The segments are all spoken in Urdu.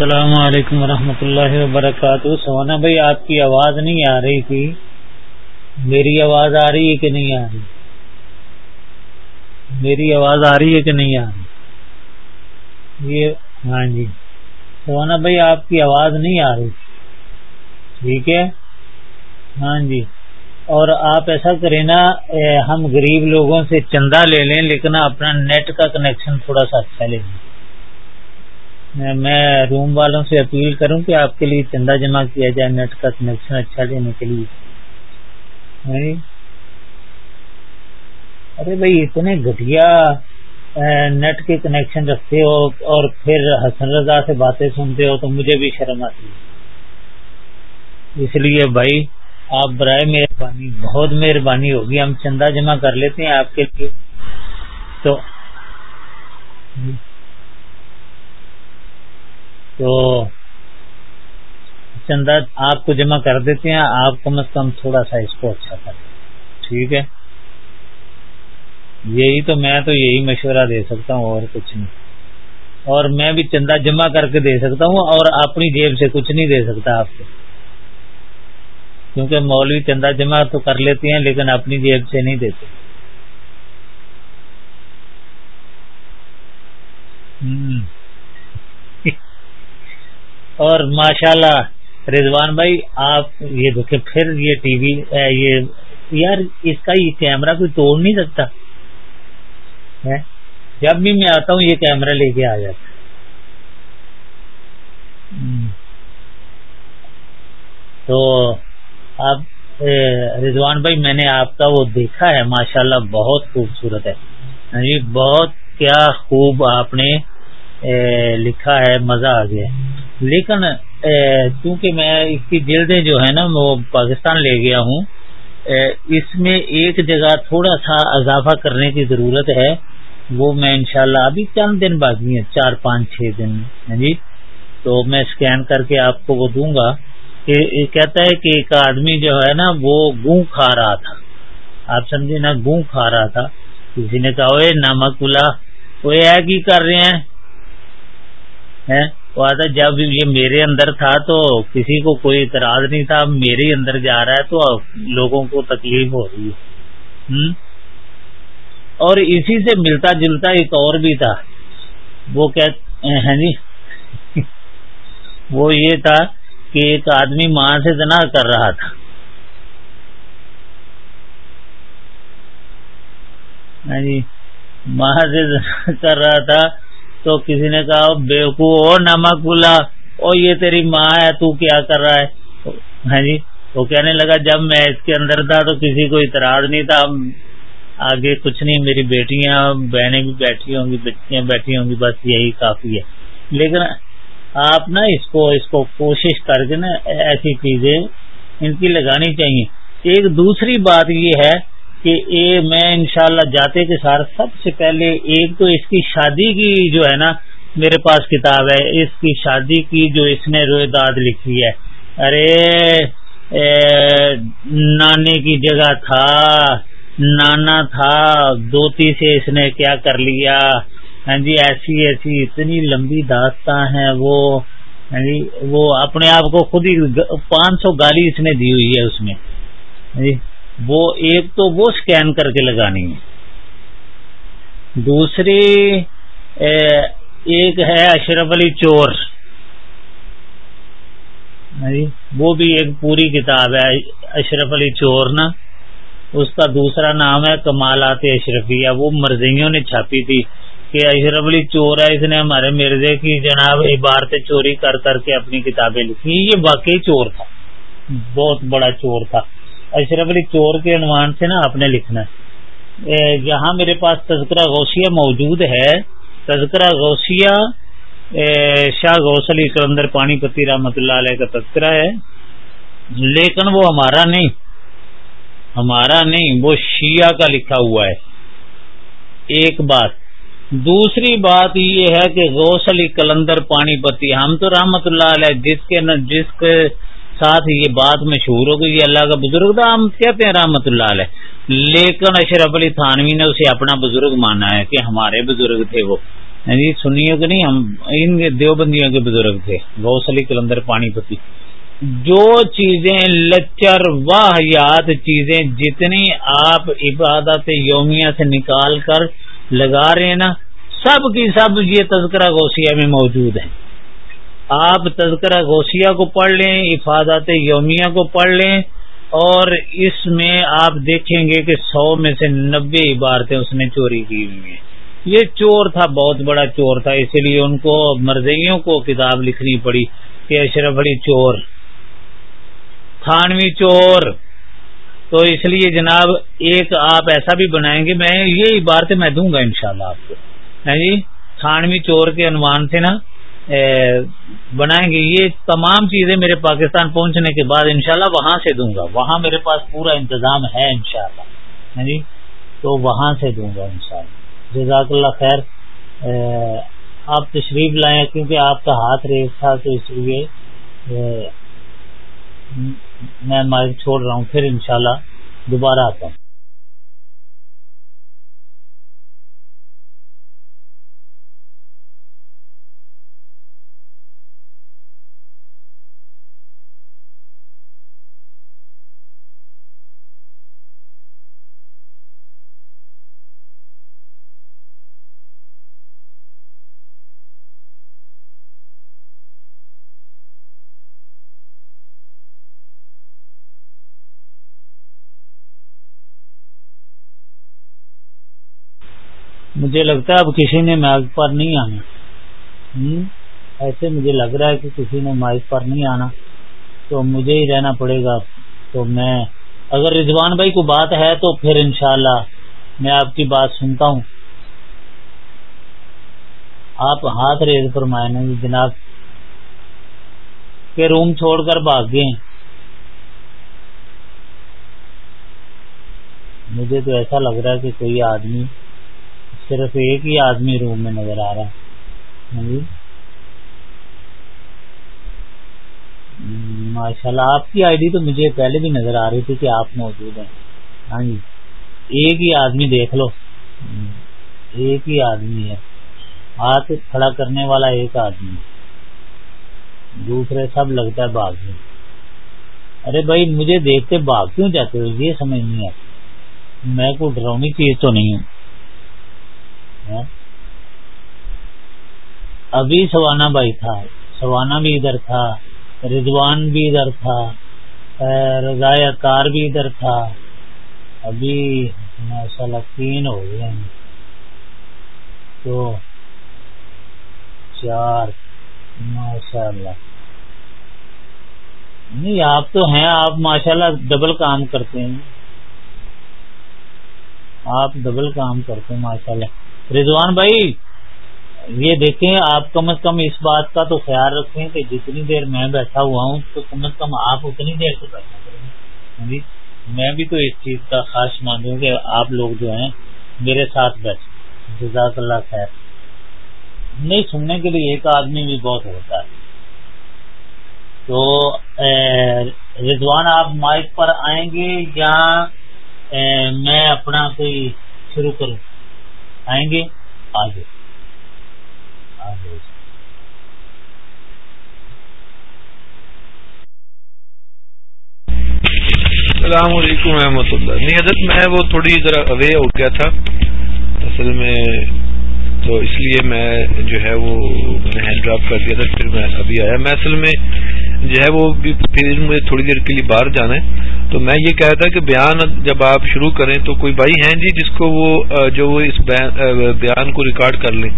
السلام علیکم ورحمۃ اللہ وبرکاتہ۔ سونا بھائی، آپ کی آواز نہیں آ رہی تھی۔ میری آواز آ رہی ہے کہ نہیں آ رہی؟ میری آواز آ رہی ہے کہ نہیں آ رہی؟ یہ ہاں جی۔ سونا بھائی، آپ کی آواز نہیں آ رہی۔ ٹھیک ہے؟ ہاں جی۔ اور آپ ایسا کریں نا ہم غریب لوگوں سے چندہ لے لیں، لیکن اپنا نیٹ کا کنیکشن تھوڑا سا اچھا لے لیں۔ میں روم والوں سے اپیل کروں کہ آپ کے لیے چندہ جمع کیا جائے نیٹ کا کنیکشن اچھا لینے کے لیے۔ ہاں جی۔ ارے بھائی، اتنے گھٹیا نیٹ کے کنیکشن رکھتے ہو اور پھر حسن رضا سے باتیں سنتے ہو تو مجھے بھی شرم آتی ہے۔ اس لیے بھائی، آپ برائے مہربانی، بہت مہربانی ہوگی۔ ہم چندہ جمع کر لیتے ہیں آپ کے لیے۔ تو تو چندہ آپ کو جمع کر دیتے ہیں، آپ کم از کم تھوڑا سا اس کو اچھا کر ٹھیک ہے؟ یہی تو میں تو یہی مشورہ دے سکتا ہوں، اور کچھ نہیں۔ اور میں بھی چندہ جمع کر کے دے سکتا ہوں، اور اپنی جیب سے کچھ نہیں دے سکتا آپ کو۔ کیونکہ مولوی چندہ جمع تو کر لیتے ہیں، لیکن اپنی جیب سے نہیں دیتے۔ اور ماشاءاللہ، رضوان بھائی، آپ یہ دیکھیں، پھر یہ ٹی وی یہ، یار، اس کا یہ کیمرہ کوئی توڑ نہیں سکتا۔ جب بھی میں آتا ہوں، یہ کیمرہ لے کے آ جاتا تو آپ رضوان بھائی، میں نے آپ کا وہ دیکھا ہے، ماشاءاللہ، بہت خوبصورت ہے۔ جی بہت کیا خوب آپ نے لکھا ہے، مزہ آ گیا۔ لیکن چونکہ میں اس کی جلدیں جو ہے نا، وہ پاکستان لے گیا ہوں اس میں ایک جگہ تھوڑا سا اضافہ کرنے کی ضرورت ہے، وہ میں انشاءاللہ ابھی چند دن باقی ہیں، چار پانچ چھ دن ہاں جی؟ تو میں اسکین کر کے آپ کو وہ دوں گا کہ کہتا ہے کہ ایک آدمی جو ہے نا، وہ گوں کھا رہا تھا۔ آپ سمجھے نا، گوں کھا رہا تھا۔ کسی نے کہا نمک بلا وہ ایگ ہی کر رہے ہیں؟ وہ آتا جب یہ میرے اندر تھا تو کسی کو کوئی اعتراض نہیں تھا میرے اندر جا رہا ہے تو لوگوں کو تکلیف ہو رہی ہے۔ اور اسی سے ملتا جلتا ایک اور بھی تھا۔ وہ ہیں جی؟ وہ یہ تھا کہ ایک آدمی ماں سے زنا کر رہا تھا۔ ہاں جی ماں سے زنا کر رہا تھا۔ تو کسی نے کہا بےکو او نمک بلا او یہ تیری ماں ہے، تو کیا کر رہا ہے؟ ہاں جی؟ وہ کہنے لگا، جب میں اس کے اندر تھا تو کسی کو اعتراض نہیں تھا۔ آگے کچھ نہیں، میری بیٹیاں، بہنیں بھی بیٹھی ہوں گی، بچیاں بیٹھی ہوں گی، بس یہی کافی ہے۔ لیکن آپ نا اس کو اس کو کوشش کر کے نا ایسی چیزیں ان کی لگانی چاہیے۔ ایک دوسری بات یہ ہے کہ یہ میں انشاءاللہ جاتے کے ساتھ سب سے پہلے ایک تو اس کی شادی کی جو ہے نا میرے پاس کتاب ہے، اس کی شادی کی جو اس نے روئے داد لکھی ہے۔ ارے نانے کی جگہ تھا، نانا تھا، دوتی سے اس نے کیا کر لیا۔ ہاں جی ایسی ایسی اتنی لمبی داستان ہے وہ۔ ہاں جی وہ اپنے آپ کو خود ہی پانچ سو گالی اس نے دی ہوئی ہے اس میں۔ ہاں جی وہ ایک تو وہ سکین کر کے لگانی ہے۔ دوسری ایک ہے اشرف علی چور۔ ہاں جی، وہ بھی ایک پوری کتاب ہے، اشرف علی چور نا۔ اس کا دوسرا نام ہے کمالات اشرفیہ۔ وہ مرضیوں نے چھاپی تھی کہ اشرف علی چور ہے، اس نے ہمارے مرزے کی جناب عبارتیں چوری کر کر کے اپنی کتابیں لکھی۔ یہ واقعی چور تھا۔ بہت بڑا چور تھا۔ اشرف علی چور کے عنوان سے نا آپ نے لکھنا ہے۔ یہاں میرے پاس تذکرہ غوثیہ موجود ہے۔ تذکرہ غوثیہ شاہ غوث علی کلندر پانی پتی رحمت اللہ علیہ کا تذکرہ ہے۔ لیکن وہ ہمارا نہیں۔ ہمارا نہیں، وہ شیعہ کا لکھا ہوا ہے۔ ایک بات۔ دوسری بات یہ ہے کہ غوث علی کلندر پانی پتی ہم تو رحمت اللہ علیہ، جس کے جس کے ساتھ یہ بات مشہور ہو گئی اللہ کا بزرگ تھا ہم کہتے ہیں، رحمت اللہ علیہ۔ لیکن اشرف علی تھانوی نے اسے اپنا بزرگ مانا ہے کہ ہمارے بزرگ تھے وہ۔ جی سنیے کہ نہیں، ہم ان دیوبندیوں کے بزرگ تھے، غوث علی کلندر پانی پتی۔ جو چیزیں لچر واحیات، چیزیں جتنی آپ عبادت یومیہ سے نکال کر لگا رہے ہیں نا، سب کی سب یہ تذکرہ غوثیہ میں موجود ہیں۔ آپ تذکرہ غوثیہ کو پڑھ لیں، افادات یومیہ کو پڑھ لیں، اور اس میں آپ دیکھیں گے کہ سو میں سے نبے عبارتیں اس نے چوری کی ہوئی ہیں۔ یہ چور تھا، بہت بڑا چور تھا اسی لیے ان کو مرضیوں کو کتاب لکھنی پڑی کہ اشرف علی چور، تھانوی چور۔ تو اس لیے جناب ایک آپ ایسا بھی بنائیں گے، میں یہ عبارتیں میں دوں گا انشاءاللہ شاء آپ کو۔ ہاں جی؟ تھانوی چور کے عنوان سے نا؟ بنائیں گے۔ یہ تمام چیزیں میرے پاکستان پہنچنے کے بعد انشاءاللہ وہاں سے دوں گا۔ وہاں میرے پاس پورا انتظام ہے انشاءاللہ۔ ہاں جی؟ تو وہاں سے دوں گا انشاءاللہ۔ جزاک اللہ خیر۔ آپ تشریف لائیں، کیونکہ آپ کا ہاتھ ریس تھا تو اس لیے میں مائک چھوڑ رہا ہوں۔ پھر انشاءاللہ دوبارہ آتا ہوں۔ مجھے لگتا ہے اب کسی نے مائک پر نہیں آنا۔ ایسے مجھے لگ رہا ہے کہ کسی نے مائک پر نہیں آنا۔ تو مجھے ہی رہنا پڑے گا۔ تو میں، اگر رضوان بھائی کو بات ہے تو پھر انشاءاللہ میں آپ کی بات سنتا ہوں۔ آپ ہاتھ ریز پر مائنے جی جناب۔ کہ روم چھوڑ کر بھاگ گئے مجھے تو ایسا لگ رہا ہے کہ کوئی آدمی صرف ایک ہی آدمی روم میں نظر آ رہا ہے۔ ہاں جی۔ ماشاء اللہ، آپ کی آئی ڈی تو مجھے پہلے بھی نظر آ رہی تھی کہ آپ موجود ہیں۔ ہاں جی۔ ایک ہی آدمی دیکھ لو۔ ایک ہی آدمی ہے۔ ہاتھ کھڑا کرنے والا ایک آدمی۔ دوسرے سب لگتا ہے باغ میں۔ ارے بھائی، مجھے دیکھتے باغ کیوں جاتے ہو؟ یہ سمجھ نہیں آتی۔ میں کوئی ڈرونی چیز تو نہیں ہوں۔ ابھی سوانا بھائی تھا، سوانا بھی ادھر تھا، رضوان بھی ادھر تھا رضاء کار بھی ادھر تھا۔ ابھی ماشاء اللہ تین ہو گئے ہیں۔ تو چار ماشاء اللہ نہیں، آپ تو ہیں، آپ ماشاء اللہ ڈبل کام کرتے ہیں۔ آپ ڈبل کام کرتے ہیں ماشاء اللہ رضوان بھائی، یہ دیکھیں، آپ کم از کم اس بات کا تو خیال رکھیں کہ جتنی دیر میں بیٹھا ہوا ہوں، تو کم از کم آپ اتنی دیر سے بیٹھا کریں۔ ہاں جی؟ میں بھی تو اس چیز کا خاص مانوں کہ آپ لوگ جو ہیں، میرے ساتھ بیٹھ جزاک اللہ خیر۔ نہیں، سننے کے لیے ایک آدمی بھی بہت ہوتا ہے۔ تو رضوان، آپ مائک پر آئیں گے یا میں اپنا کوئی شروع کروں؟ آئیں گے آگے۔ السلام علیکم رحمۃ اللہ۔ نہیں حضرت میں وہ تھوڑی ذرا اوے ہو گیا تھا۔ اصل میں تو اس لیے میں جو ہے وہ میں نے ہینڈ ڈراپ کر دیا تھا، پھر میں ابھی آیا۔ میں اصل میں جو ہے وہ پھر مجھے تھوڑی دیر کے لیے باہر جانا ہے۔ تو میں یہ کہا تھا کہ بیان جب آپ شروع کریں تو کوئی بھائی ہیں جی جس کو وہ جو وہ اس بیان کو ریکارڈ کر لیں۔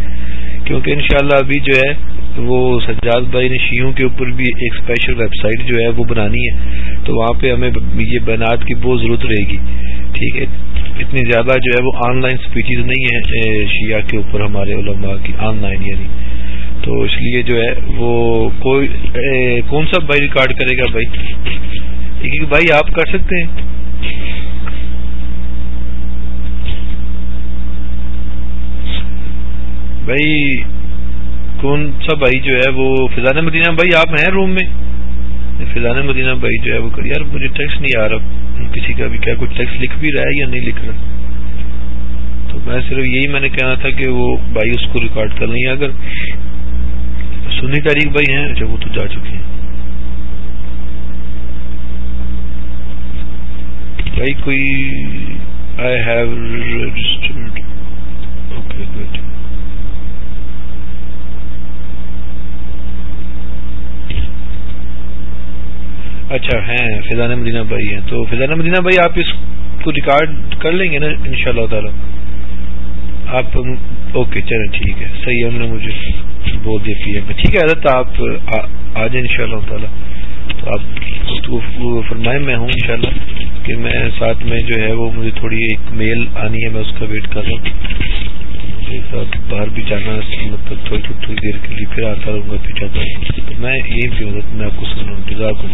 کیونکہ انشاءاللہ ابھی جو ہے وہ سجاد بھائی نے شیوں کے اوپر بھی ایک اسپیشل ویب سائٹ جو ہے وہ بنانی ہے۔ تو وہاں پہ ہمیں یہ بیانات کی بہت ضرورت رہے گی۔ ٹھیک ہے۔ اتنی زیادہ جو ہے وہ آن لائن اسپیچز نہیں ہے شیعہ کے اوپر ہمارے علماء کی، آن لائن یعنی۔ تو اس لیے جو ہے وہ کوئی کون سا بھائی ریکارڈ کرے گا بھائی؟ بھائی آپ کر سکتے ہیں۔ بھائی، کون سا بھائی جو ہے وہ فضان مدینہ بھائی آپ ہیں روم میں؟ فضان مدینہ بھائی جو ہے وہ کر یار، مجھے ٹیکس نہیں آ رہا۔ کسی کا بھی کیا کچھ ٹیکس لکھ بھی رہا ہے یا نہیں لکھ رہا؟ تو میں صرف یہی میں نے کہنا تھا کہ وہ بھائی اس کو ریکارڈ کر لیں۔ اگر سنی تاریخ بھائی ہیں اچھا وہ تو جا چکے ہیں۔ بھائی کوئی I have registered okay good اچھا ہیں فضان مدینہ بھائی ہیں۔ تو فضان مدینہ بھائی آپ اس کو ریکارڈ کر لیں گے نا ان شاء اللہ تعالی۔ آپ اوکے چلیں ٹھیک ہے۔ صحیح ہم نے مجھے بول دیا پی ایم ٹھیک ہے، حضرت، آپ، آ جائیں ان شاء اللہ تعالیٰ تو آپ فرمائیں، میں ہوں انشاءاللہ کہ میں ساتھ میں جو ہے وہ مجھے تھوڑی ایک میل آنی ہے، میں اس کا ویٹ کر رہا ہوں۔ مجھے باہر بھی جانا مطلب تھوڑی تھوڑی دیر کے لیے پھر آتا رہوں گا، پھر جاتا ہوں میں یہی بھی حضرت، میں آپ کو سن رہا ہوں جزاک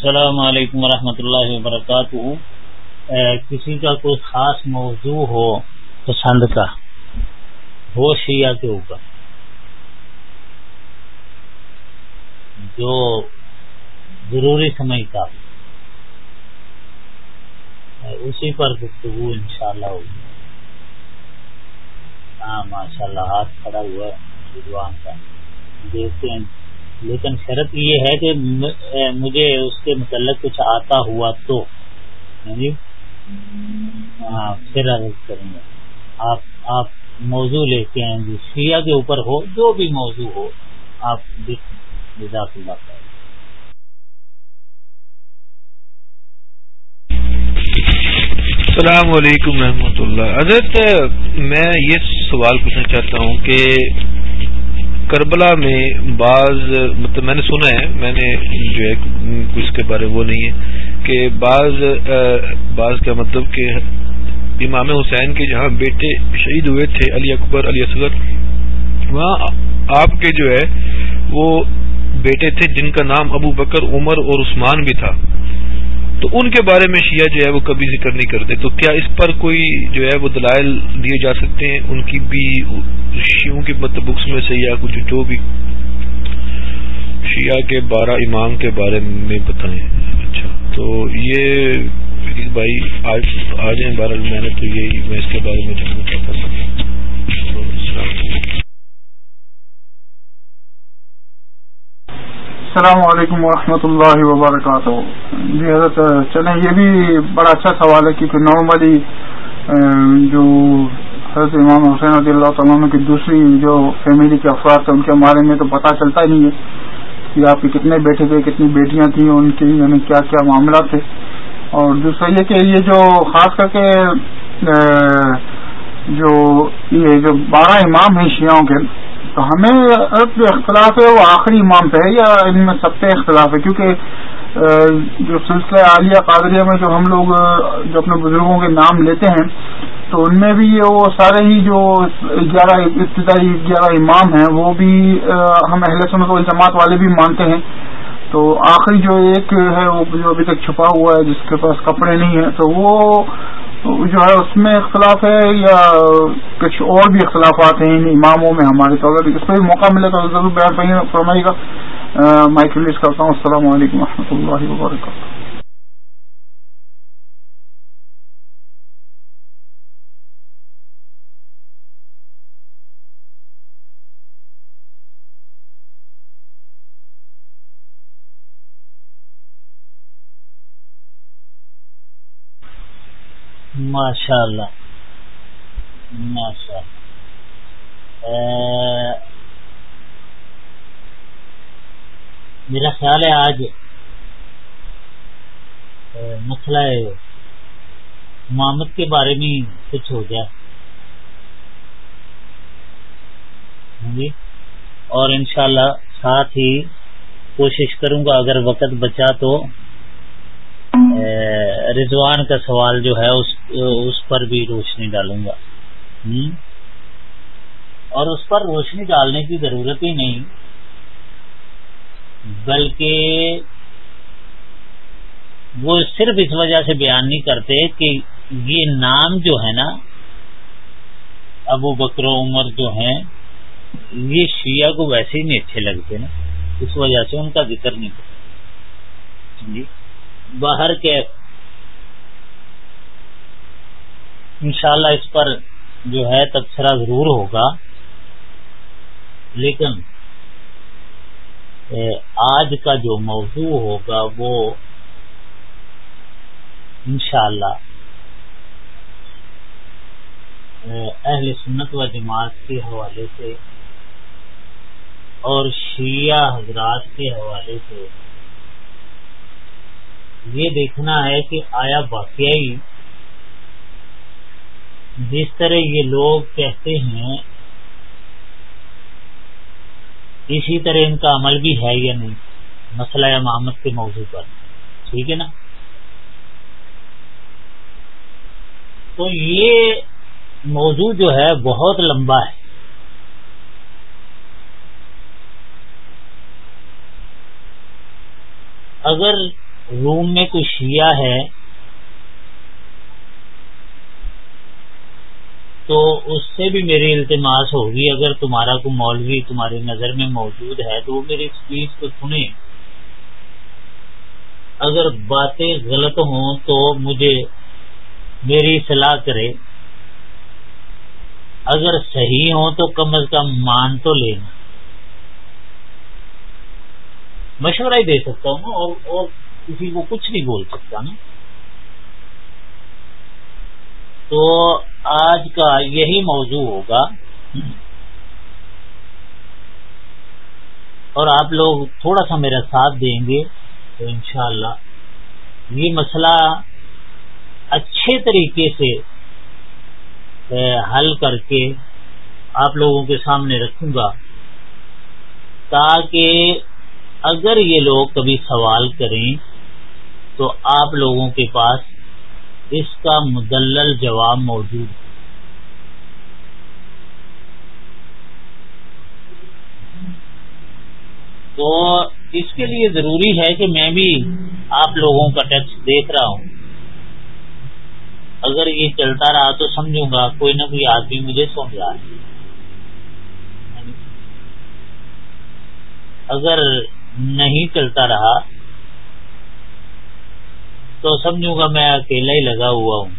السلام علیکم ورحمۃ اللہ وبرکاتہ۔ کسی کا کوئی خاص موضوع ہو، پسند کا، ہو شیعہ کے اوپر، جو ضروری سمجھتا اسی پر گفتگو ان شاء اللہ ہوگی۔ ہاں ماشاء اللہ ہاتھ کھڑا ہوا کا۔ دیکھتے ہیں۔ لیکن شرط یہ ہے کہ مجھے اس کے متعلق کچھ آتا ہوا تو۔ یعنی، ہاں پھر عرض کریں گے آپ آپ موضوع لے کے آئیں گے شیعہ کے اوپر ہو جو بھی موضوع ہو آپ جزاک اللہ السلام علیکم رحمۃ اللہ۔ حضرت میں یہ سوال پوچھنا چاہتا ہوں کہ کربلا میں بعض مطلب میں نے سنا ہے، میں نے جو ہے اس کے بارے وہ نہیں ہے کہ بعض بعض کا مطلب کہ امام حسین کے جہاں بیٹے شہید ہوئے تھے، علی اکبر، علی اصغر، وہاں آپ کے جو ہے وہ بیٹے تھے جن کا نام ابو بکر، عمر اور عثمان بھی تھا۔ تو ان کے بارے میں شیعہ جو ہے وہ کبھی ذکر نہیں کرتے۔ تو کیا اس پر کوئی جو ہے وہ دلائل دیے جا سکتے ہیں؟ ان کی بھی شیعوں کی مطلب بکس میں سے یا کچھ جو بھی شیعہ کے بارہ امام کے بارے میں بتائیں۔ اچھا تو یہ بھائی، آج آ جائیں بارہ میں نے تو یہی میں اس کے بارے میں جاننا چاہتا تھا السلام علیکم ورحمۃ اللہ وبرکاتہ۔ جی حضرت، چلیں، یہ بھی بڑا اچھا سوال ہے کیونکہ نارملی جو حضرت امام حسین رضی اللہ تعالیٰ کی دوسری جو فیملی کے افراد تھے، ان کے بارے میں تو پتہ چلتا ہی نہیں ہے کہ آپ کے کتنے بیٹے تھے، کتنی بیٹیاں تھیں، ان کی یعنی کیا کیا معاملات تھے۔ اور دوسرا یہ کہ یہ جو خاص کر کے جو یہ جو بارہ امام ہیں شیعوں کے تو ہمیں جو اختلاف ہے، وہ آخری امام پہ ہے یا ان میں سب پہ اختلاف ہے؟ کیونکہ جو سلسلہ عالیہ قادریہ میں جو ہم لوگ جو اپنے بزرگوں کے نام لیتے ہیں، تو ان میں بھی وہ سارے ہی جو گیارہ ابتدائی گیارہ امام ہیں، وہ بھی ہم اہل سنت الجماعت والے بھی مانتے ہیں۔ تو آخری جو ایک ہے، وہ جو ابھی تک چھپا ہوا ہے، جس کے پاس کپڑے نہیں ہیں، تو وہ جو ہے اس میں اختلاف ہے یا کچھ اور بھی اختلافات ہیں ان اماموں میں ہمارے تو اگر اس پہ بھی موقع ملے تو ضرور بیان فرمائیے گا۔ مائک ریلیز کرتا ہوں۔ السلام علیکم و رحمۃ اللہ وبرکاتہ۔ ماشاء اللہ ماشاء اللہ میرا خیال ہے آج مسئلہ محمد کے بارے میں کچھ ہو گیا۔ ہاں جی۔ اور انشاءاللہ ساتھ ہی کوشش کروں گا، اگر وقت بچا تو۔ رضوان کا سوال جو ہے، اس اس پر بھی روشنی ڈالوں گا۔ اور اس پر روشنی ڈالنے کی ضرورت ہی نہیں، بلکہ وہ صرف اس وجہ سے بیان نہیں کرتے کہ یہ نام جو ہے نا، ابو بکر عمر جو ہیں، یہ شیعہ کو ویسے ہی نہیں اچھے لگتے نا، اس وجہ سے ان کا ذکر نہیں کرتے جی؟ باہر کے انشاءاللہ اس پر جو ہے تبصرہ ضرور ہوگا۔ لیکن آج کا جو موضوع ہوگا وہ انشاءاللہ اہل سنت و جماعت کے حوالے سے اور شیعہ حضرات کے حوالے سے یہ دیکھنا ہے کہ آیا واقعی جس طرح یہ لوگ کہتے ہیں، اسی طرح ان کا عمل بھی ہے یا نہیں؟ مسئلہ امامت کے موضوع پر۔ ٹھیک ہے نا؟ تو یہ موضوع جو ہے بہت لمبا ہے۔ اگر روم میں کوئی شیعہ ہے تو اس سے بھی میری التماس ہوگی اگر تمہارا کوئی مولوی تمہاری نظر میں موجود ہے تو وہ میری اسپیچ کو سنے اگر باتیں غلط ہوں تو مجھے میری صلاح کرے اگر صحیح ہوں تو کم از کم مان تو لینا مشورہ ہی دے سکتا ہوں اور اور کسی کو کچھ نہیں بول سکتا نا۔ تو آج کا یہی موضوع ہوگا۔ اور آپ لوگ تھوڑا سا میرا ساتھ دیں گے تو انشاءاللہ۔ یہ مسئلہ اچھے طریقے سے حل کر کے آپ لوگوں کے سامنے رکھوں گا۔ تاکہ اگر یہ لوگ کبھی سوال کریں تو آپ لوگوں کے پاس اس کا مدلل جواب موجود ہے۔ تو اس کے لیے ضروری ہے کہ میں بھی آپ لوگوں کا ٹیکس دیکھ رہا ہوں۔ اگر یہ چلتا رہا تو سمجھوں گا، کوئی نہ کوئی آدمی مجھے سمجھا اگر نہیں چلتا رہا تو سمجھوں گا میں اکیلا ہی لگا ہوا ہوں۔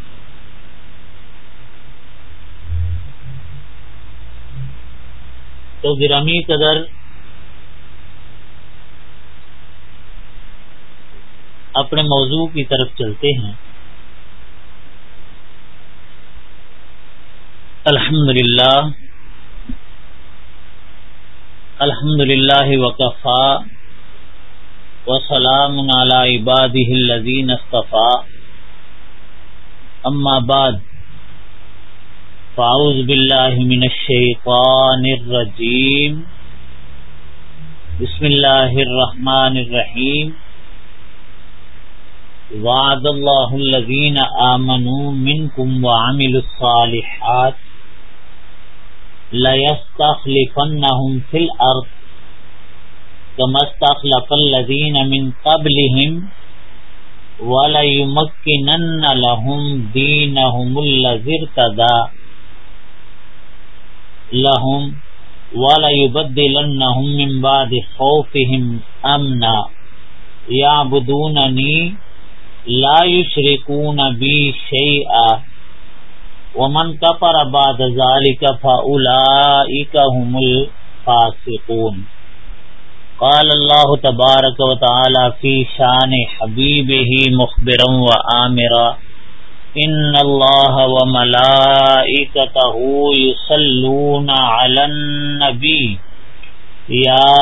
تو گرامی قدر اپنے موضوع کی طرف چلتے ہیں۔ الحمد للہ الحمد للہ وقفا وسلام على عباده الذين اصطفى اما بعد، فاعوذ بالله من الشيطان الرجيم بسم الله الرحمن الرحيم وعد الله الذين آمنوا منكم وعملوا الصالحات. ليستخلفنهم في الأرض كما الذين من قبلهم وليمكنن لهم دينهم الذي ارتدى لهم وليبدلنهم من بعد خوفهم أمنا يعبدونني لا يشركون بي شيئا ومن كفر بعد ذلك فأولئك هم الفاسقون قال الله تبارك وتعالى في شان حبيبه مخبرا وآمرا إن الله وملائكته يصلون على النبي يا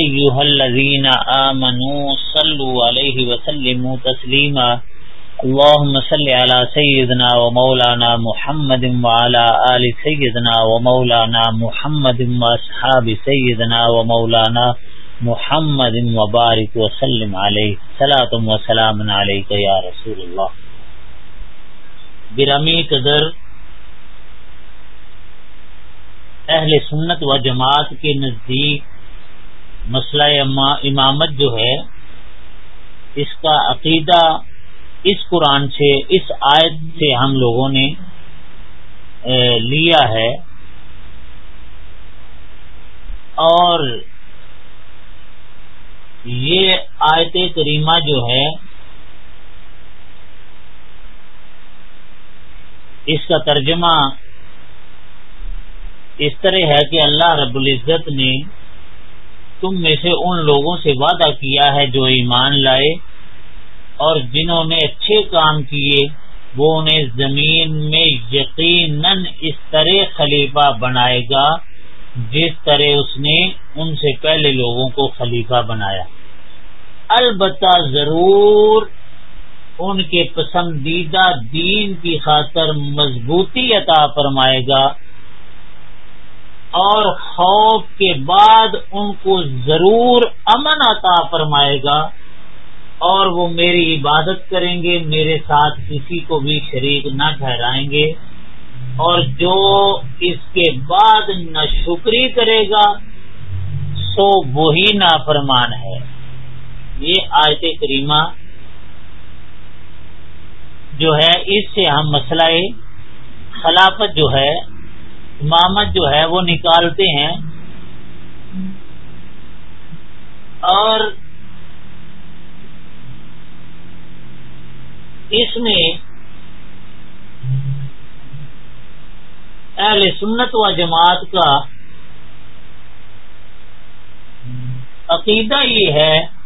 أيها الذين آمنوا صلوا عليه وسلموا تسليما اللهم صل على سيدنا ومولانا محمد وعلى آل سيدنا ومولانا محمد وأصحاب سيدنا ومولانا محمد محمد مبارک وسلم علیہ سلاۃم وسلام علیہ یا رسول اللہ۔ برامی قدر اہل سنت و جماعت کے نزدیک مسئلہ امامت جو ہے، اس کا عقیدہ اس قرآن سے، اس آیت سے ہم لوگوں نے لیا ہے۔ اور یہ آیت کریمہ جو ہے، اس کا ترجمہ اس طرح ہے کہ اللہ رب العزت نے تم میں سے ان لوگوں سے وعدہ کیا ہے جو ایمان لائے اور جنہوں نے اچھے کام کیے، وہ انہیں زمین میں یقیناً اس طرح خلیفہ بنائے گا جس طرح اس نے ان سے پہلے لوگوں کو خلیفہ بنایا۔ البتہ ضرور ان کے پسندیدہ دین کی خاطر مضبوطی عطا فرمائے گا اور خوف کے بعد ان کو ضرور امن عطا فرمائے گا اور وہ میری عبادت کریں گے، میرے ساتھ کسی کو بھی شریک نہ ٹھہرائیں گے اور جو اس کے بعد نہ شکری کرے گا، سو وہی نافرمان ہے۔ یہ آیت کریمہ جو ہے، اس سے ہم مسئلہ خلافت جو ہے، امامت جو ہے، وہ نکالتے ہیں۔ اور اس میں اہل سنت و جماعت کا عقیدہ یہ ہے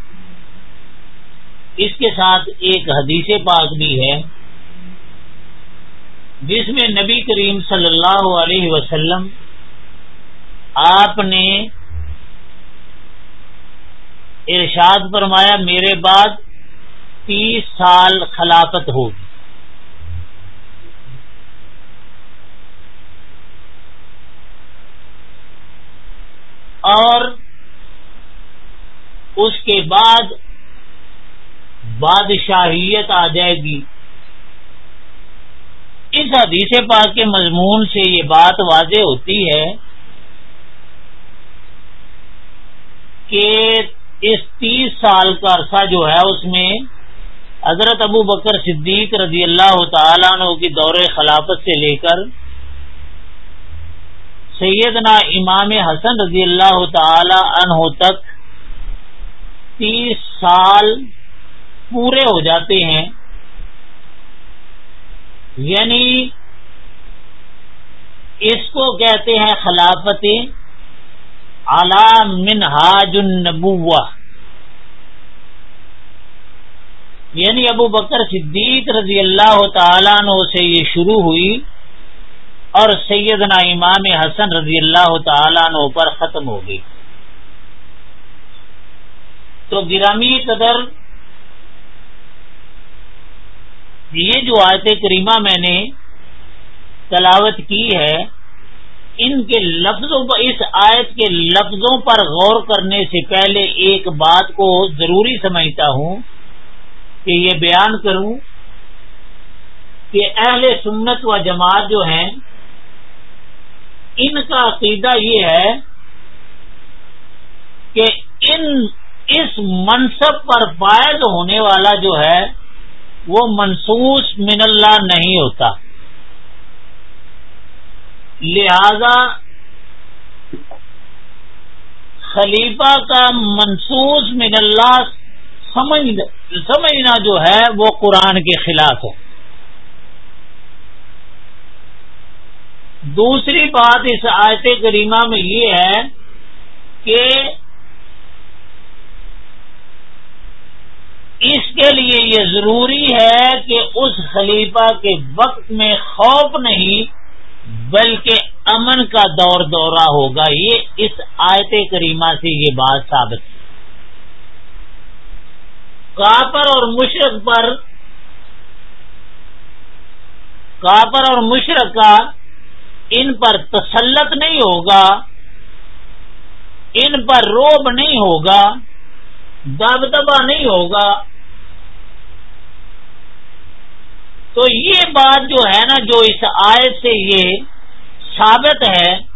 اس کے ساتھ ایک حدیث پاک بھی ہے، جس میں نبی کریم صلی اللہ علیہ وسلم آپ نے ارشاد فرمایا، میرے بعد تیس سال خلافت ہوگی۔ اور اس کے بعد بادشاہیت آ جائے گی۔ اس حدیث پاک کے مضمون سے یہ بات واضح ہوتی ہے کہ اس تیس سال کا عرصہ جو ہے، اس میں حضرت ابو بکر صدیق رضی اللہ تعالیٰ عنہ کی دور خلافت سے لے کر سیدنا امام حسن رضی اللہ تعالی عنہ تک تیس سال پورے ہو جاتے ہیں۔ یعنی اس کو کہتے ہیں خلافت علام منہاج النبوہ۔ یعنی ابو بکر صدیق رضی اللہ تعالیٰ عنہ سے یہ شروع ہوئی اور سیدنا امام حسن رضی اللہ تعالیٰ عنہ پر ختم ہو گئی۔ تو گرامی قدر یہ جو آیت کریمہ میں نے تلاوت کی ہے، ان کے لفظوں پر، اس آیت کے لفظوں پر غور کرنے سے پہلے ایک بات کو ضروری سمجھتا ہوں کہ یہ بیان کروں کہ اہل سنت و جماعت جو ہیں، ان کا عقیدہ یہ ہے کہ ان، اس منصب پر فائد ہونے والا جو ہے وہ منسوس من اللہ نہیں ہوتا۔ لہذا خلیفہ کا منسوس من اللہ سمجھنا جو ہے وہ قرآن کے خلاف ہے۔ دوسری بات اس آیت کریمہ میں یہ ہے کہ اس کے لیے یہ ضروری ہے کہ اس خلیفہ کے وقت میں خوف نہیں بلکہ امن کا دور دورہ ہوگا۔ یہ اس آیت کریمہ سے یہ بات ثابت کاپر اور مشرق پر کاپر اور مشرق کا ان پر تسلط نہیں ہوگا، ان پر روب نہیں ہوگا دبدبا نہیں ہوگا۔ تو یہ بات جو ہے نا، جو اس آیت سے یہ ثابت ہے،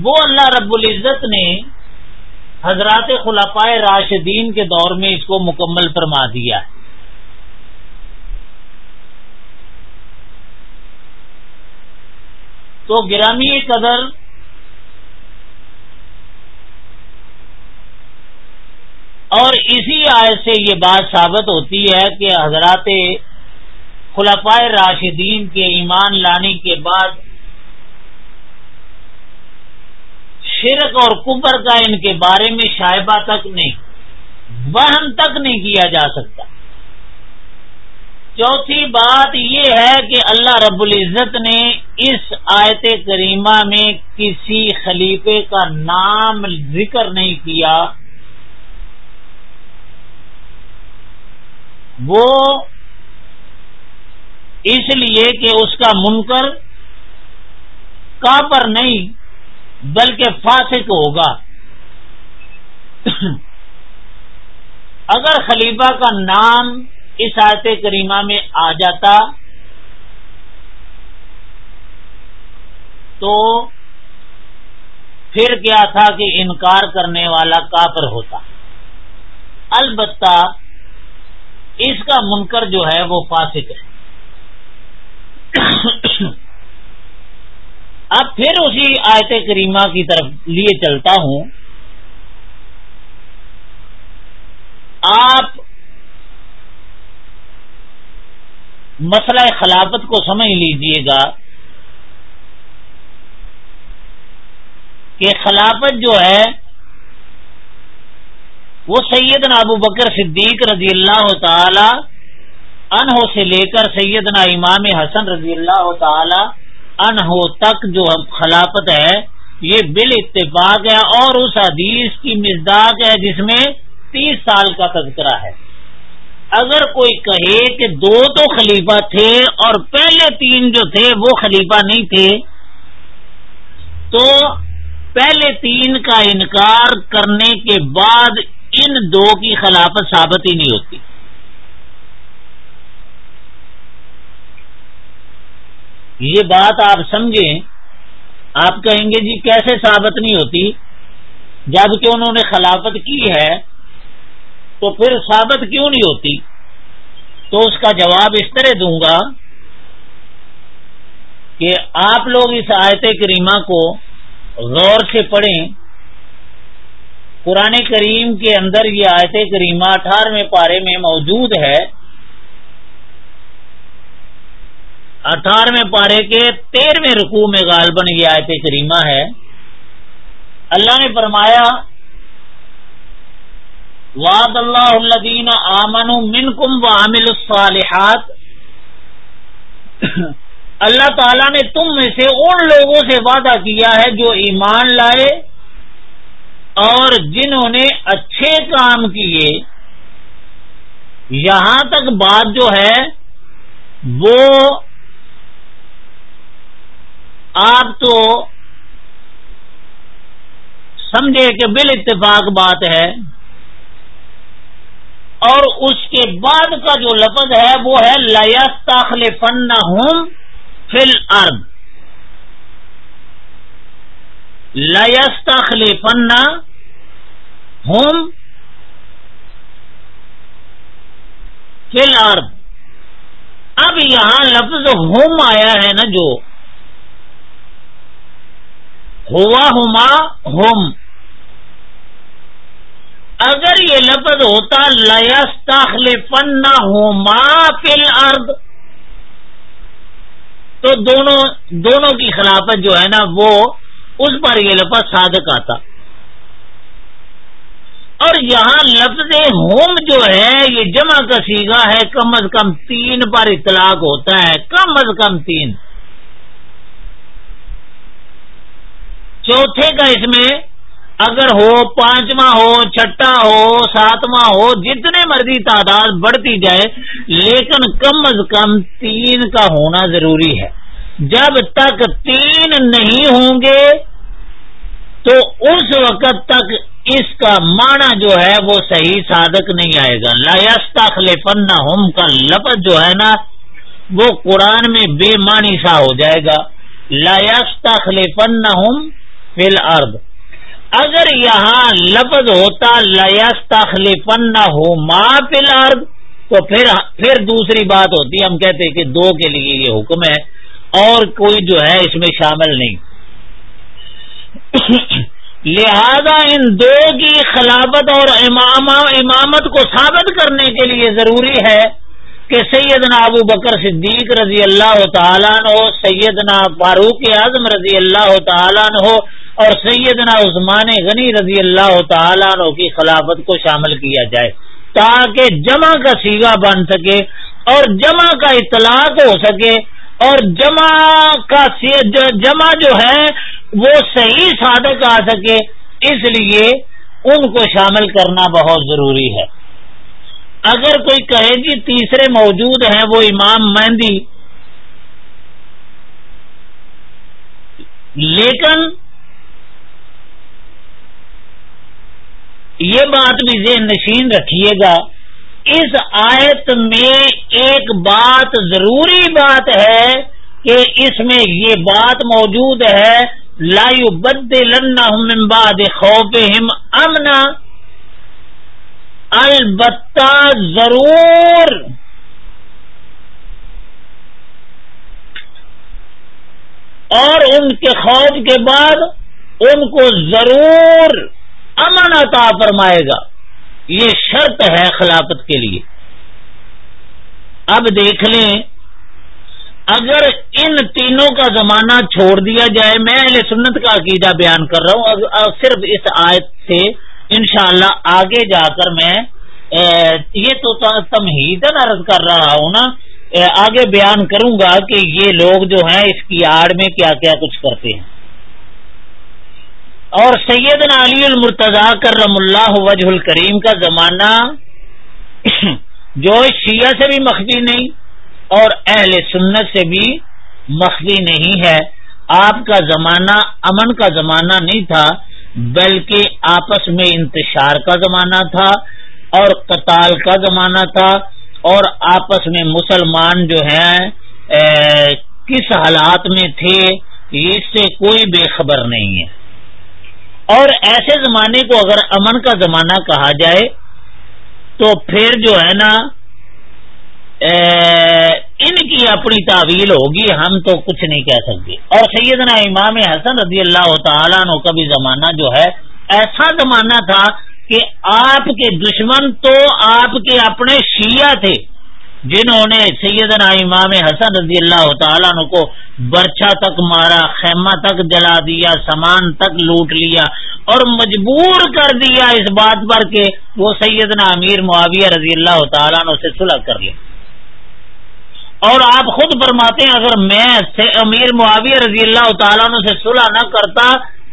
وہ اللہ رب العزت نے حضرات خلافۂ راشدین کے دور میں اس کو مکمل فرما دیا ہے۔ تو گرامی قدر اور اسی آئے سے یہ بات ثابت ہوتی ہے کہ حضرات خلافۂ راشدین کے ایمان لانے کے بعد شرک اور کبر کا ان کے بارے میں شائبہ تک نہیں، وہم تک نہیں کیا جا سکتا۔ چوتھی بات یہ ہے کہ اللہ رب العزت نے اس آیت کریمہ میں کسی خلیفے کا نام ذکر نہیں کیا۔ وہ اس لیے کہ اس کا منکر کا پر نہیں بلکہ فاسق ہوگا۔ اگر خلیفہ کا نام اس آیت کریمہ میں آ جاتا تو پھر کیا تھا کہ انکار کرنے والا کافر ہوتا۔ البتہ اس کا منکر جو ہے وہ فاسق ہے۔ اب پھر اسی آیت کریمہ کی طرف لیے چلتا ہوں۔ آپ مسئلہ خلافت کو سمجھ لیجیے گا کہ خلافت جو ہے وہ سیدنا ابو بکر صدیق رضی اللہ تعالی انہوں سے لے کر سیدنا امام حسن رضی اللہ تعالی انہوں تک جو خلافت ہے، یہ بال اتفاق ہے اور اس حدیث کی مزداق ہے جس میں تیس سال کا تذکرہ ہے۔ اگر کوئی کہے کہ دو تو خلیفہ تھے اور پہلے تین جو تھے وہ خلیفہ نہیں تھے، تو پہلے تین کا انکار کرنے کے بعد ان دو کی خلافت ثابت ہی نہیں ہوتی۔ یہ بات آپ سمجھیں، آپ کہیں گے جی کیسے ثابت نہیں ہوتی؟ جبکہ انہوں نے خلافت کی ہے، تو پھر ثابت کیوں نہیں ہوتی؟ تو اس کا جواب اس طرح دوں گا کہ آپ لوگ اس آیت کریمہ کو غور سے پڑھیں۔ قرآن کریم کے اندر یہ آیت کریمہ اٹھارہویں پارے میں موجود ہے۔ اٹھارہویں پارے کے تیرہویں رقو میں غالباً یہ آیت کریمہ ہے۔ اللہ نے فرمایا واد اللہ الدین آمن من کم و عامل الصالحات۔ اللہ تعالیٰ نے تم میں سے ان لوگوں سے وعدہ کیا ہے جو ایمان لائے۔ اور جنہوں نے اچھے کام کیے، یہاں تک بات جو ہے، وہ آپ تو سمجھے کہ بال اتفاق بات ہے، اور اس کے بعد کا جو لفظ ہے، وہ ہے لیاستاخل فن ہوں فل ارب لیاستاخل فن ہوں فل ارب اب یہاں لفظ ہوم آیا ہے نا جو۔ ہوا ہوما ہوم اگر یہ لفظ ہوتا لستاخل فن ہوما فل ارد تو دونوں دونوں کی خلافت جو ہے نا، وہ اس پر یہ لفظ صادق آتا۔ اور یہاں لفظ ہوم جو ہے، یہ جمع کا سیگا ہے، کم از کم تین پر اطلاق ہوتا ہے۔ کم از کم تین۔ چوتھے کا اس میں، اگر ہو، پانچواں ہو، چھٹا ہو، ساتواں ہو، جتنے مرضی تعداد بڑھتی جائے، لیکن کم از کم تین کا ہونا ضروری ہے۔ جب تک تین نہیں ہوں گے، تو اس وقت تک اس کا معنی جو ہے وہ صحیح صادق نہیں آئے گا۔ لایستہ خلیفن ہوم کا لفظ جو ہے نا، وہ قرآن میں بے معنی سا ہو جائے گا۔ لایستہ خلیفن ہوم فل ارد اگر یہاں لفظ ہوتا لیس تخلیف نہ ہو ماں پلار تو پھر پھر دوسری بات ہوتی۔ ہم کہتے کہ دو کے لیے یہ حکم ہے اور کوئی جو ہے اس میں شامل نہیں۔ لہذا ان دو کی خلافت اور امامت کو ثابت کرنے کے لیے ضروری ہے کہ سیدنا ابو بکر صدیق رضی اللہ تعالیٰ ہو سیدنا فاروق اعظم رضی اللہ تعالیٰ ہو اور سیدنا عثمان غنی رضی اللہ تعالیٰ عنہ کی خلافت کو شامل کیا جائے تاکہ جمع کا سیگا بن سکے اور جمع کا اطلاق ہو سکے اور جمع کا جمع جو ہے وہ صحیح صادق آ سکے، اس لیے ان کو شامل کرنا بہت ضروری ہے۔ اگر کوئی کہے کہ تیسرے موجود ہیں وہ امام مہندی، لیکن یہ بات بھی ذہن نشین رکھیے گا، اس آیت میں ایک بات ضروری بات ہے کہ اس میں یہ بات موجود ہے لائیو بد بعد خوفہم امنا. البتہ ضرور اور ان کے خوف کے بعد ان کو ضرور امن عطا فرمائے گا. یہ شرط ہے خلافت کے لیے. اب دیکھ لیں اگر ان تینوں کا زمانہ چھوڑ دیا جائے، میں اہل سنت کا عقیدہ بیان کر رہا ہوں۔ صرف اس آیت سے انشاءاللہ آگے جا کر میں یہ تو تمہید عرض کر رہا ہوں نا۔ آگے بیان کروں گا کہ یہ لوگ جو ہیں، اس کی آڑ میں کیا کیا کچھ کرتے ہیں۔ اور سیدنا علی المرتضی کرم اللہ وجہ الکریم کا زمانہ جو شیعہ سے بھی مخفی نہیں اور اہل سنت سے بھی مخفی نہیں ہے۔ آپ کا زمانہ امن کا زمانہ نہیں تھا، بلکہ آپس میں انتشار کا زمانہ تھا اور قتال کا زمانہ تھا۔ اور آپس میں مسلمان جو ہیں کس حالات میں تھے، اس سے کوئی بے خبر نہیں ہے۔ اور ایسے زمانے کو اگر امن کا زمانہ کہا جائے، تو پھر جو ہے نا ان کی اپنی تعویل ہوگی، ہم تو کچھ نہیں کہہ سکتے۔ اور سیدنا امام حسن رضی اللہ تعالیٰ عنہ کا بھی زمانہ جو ہے، ایسا زمانہ تھا کہ آپ کے دشمن تو آپ کے اپنے شیعہ تھے، جنہوں نے سیدنا امام حسن رضی اللہ تعالیٰ عنہ کو برچا تک مارا، خیمہ تک جلا دیا، سامان تک لوٹ لیا اور مجبور کر دیا اس بات پر کہ وہ سیدنا امیر معاویہ رضی اللہ تعالیٰ عنہ سے صلح کر لے۔ اور آپ خود فرماتے ہیں، اگر میں امیر معاویہ رضی اللہ تعالیٰ سے صلح نہ کرتا،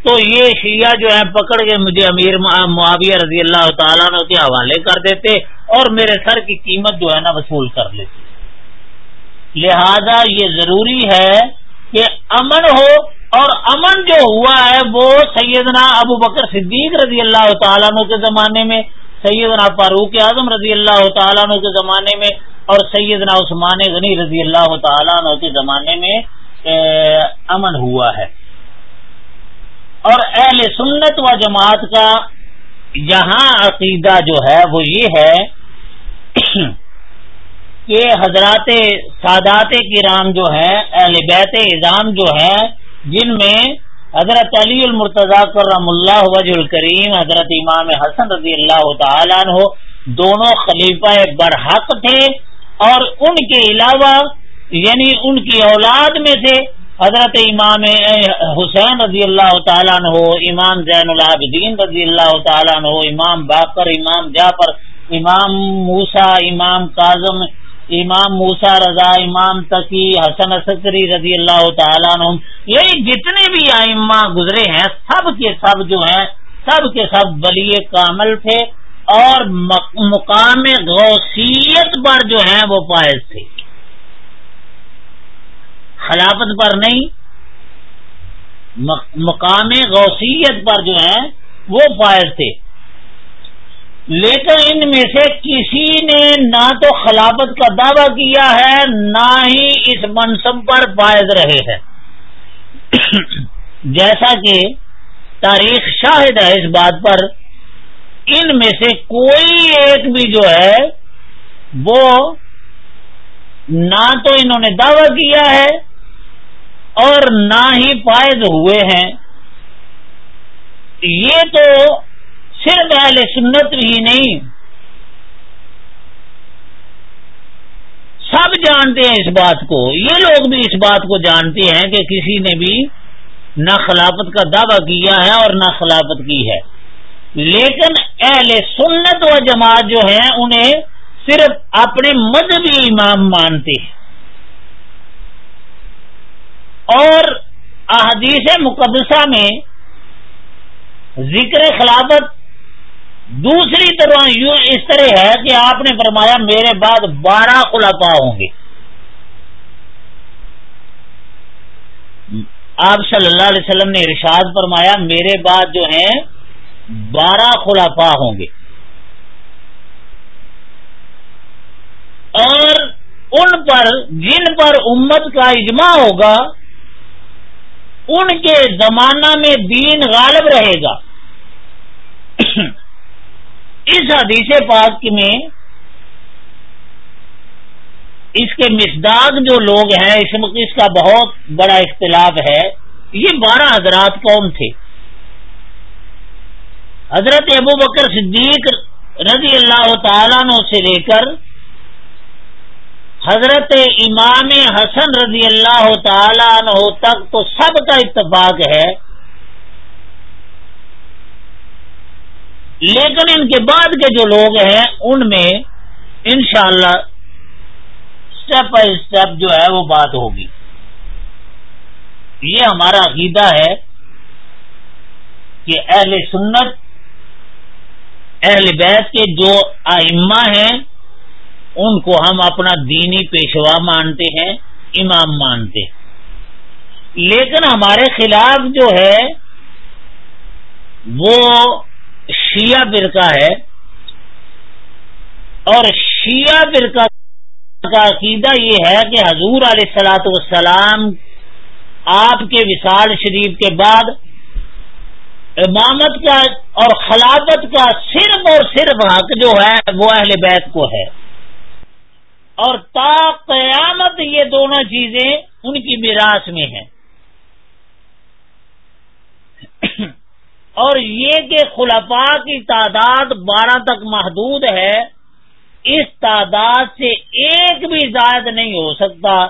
تو یہ شیعہ جو ہے پکڑ کے مجھے امیر معاویہ رضی اللہ تعالیٰ کے حوالے کر دیتے اور میرے سر کی قیمت جو ہے نا وصول کر لیتے۔ لہذا یہ ضروری ہے کہ امن ہو اور امن جو ہوا ہے وہ سیدنا ابو بکر صدیق رضی اللہ تعالیٰ کے زمانے میں، سیدنا فاروق اعظم رضی اللہ تعالیٰ کے زمانے میں اور سیدنا عثمان غنی رضی اللہ تعالیٰ عنہ کے زمانے میں امن ہوا ہے۔ اور اہل سنت و جماعت کا یہاں عقیدہ جو ہے، وہ یہ ہے کہ حضرات سادات کرام جو ہے اہل بیت اظام جو ہے جن میں حضرت علی المرتضی کرم اللہ وجہ الکریم، حضرت امام حسن رضی اللہ تعالیٰ عنہ، دونوں خلیفہ برحق تھے۔ اور ان کے علاوہ یعنی ان کی اولاد میں سے حضرت امام حسین رضی اللہ تعالیٰ عنہ، امام زین العابدین رضی اللہ تعالیٰ عنہ، امام باقر، امام جعفر، امام موسا امام کاظم، امام موسا رضا، امام تقی، حسن سکری رضی اللہ تعالیٰ عنہ۔ یہی جتنے بھی ائمہ گزرے ہیں، سب کے سب جو ہیں، سب کے سب ولی کامل تھے۔ اور مقام غوثیت پر جو ہیں وہ فائز تھے۔ خلافت پر نہیں مقام غوثیت پر جو ہے وہ فائز تھے۔ لیکن ان میں سے کسی نے نہ تو خلافت کا دعویٰ کیا ہے، نہ ہی اس منصب پر فائز رہے ہیں۔ جیسا کہ تاریخ شاہد ہے اس بات پر ان میں سے کوئی ایک بھی جو ہے، وہ نہ تو انہوں نے دعوی کیا ہے اور نہ ہی فائد ہوئے ہیں۔ یہ تو صرف اہل سنت ہی نہیں، سب جانتے ہیں اس بات کو۔ یہ لوگ بھی اس بات کو جانتے ہیں کہ کسی نے بھی نہ خلافت کا دعویٰ کیا ہے اور نہ خلافت کی ہے۔ لیکن اہل سنت و جماعت جو ہیں، انہیں صرف اپنے مذہبی امام مانتے ہیں۔ اور احادیث مقدسہ میں ذکر خلافت دوسری طرح یوں اس طرح ہے کہ آپ نے فرمایا میرے بعد بارہ خلافا ہوں گے۔ آپ صلی اللہ علیہ وسلم نے ارشاد فرمایا میرے بعد جو ہیں بارہ خلافا ہوں گے۔ اور ان پر، جن پر امت کا اجماع ہوگا، ان کے زمانہ میں دین غالب رہے گا۔ اس حدیث پاک میں اس کے مزداد جو لوگ ہیں اس کا بہت بڑا اختلاف ہے۔ یہ بارہ حضرات کون تھے؟ حضرت ابو بکر صدیق رضی اللہ تعالیٰ سے لے کر حضرت امام حسن رضی اللہ تعالی عنہ تک تو سب کا اتفاق ہے۔ لیکن ان کے بعد کے جو لوگ ہیں، ان میں انشاءاللہ اللہ اسٹیپ بائی اسٹیپ جو ہے وہ بات ہوگی۔ یہ ہمارا عقیدہ ہے کہ اہل سنت اہل بیت کے جو ائمہ ہیں، ان کو ہم اپنا دینی پیشوا مانتے ہیں، امام مانتے ہیں۔ لیکن ہمارے خلاف جو ہے، وہ شیعہ فرقہ ہے۔ اور شیعہ فرقہ کا عقیدہ یہ ہے کہ حضور علیہ السلاۃ والسلام آپ کے وشال شریف کے بعد امامت کا اور خلافت کا صرف اور صرف حق جو ہے وہ اہل بیت کو ہے۔ اور تا قیامت یہ دونوں چیزیں ان کی میراث میں ہیں۔ اور یہ کہ خلفاء کی تعداد بارہ تک محدود ہے، اس تعداد سے ایک بھی زائد نہیں ہو سکتا۔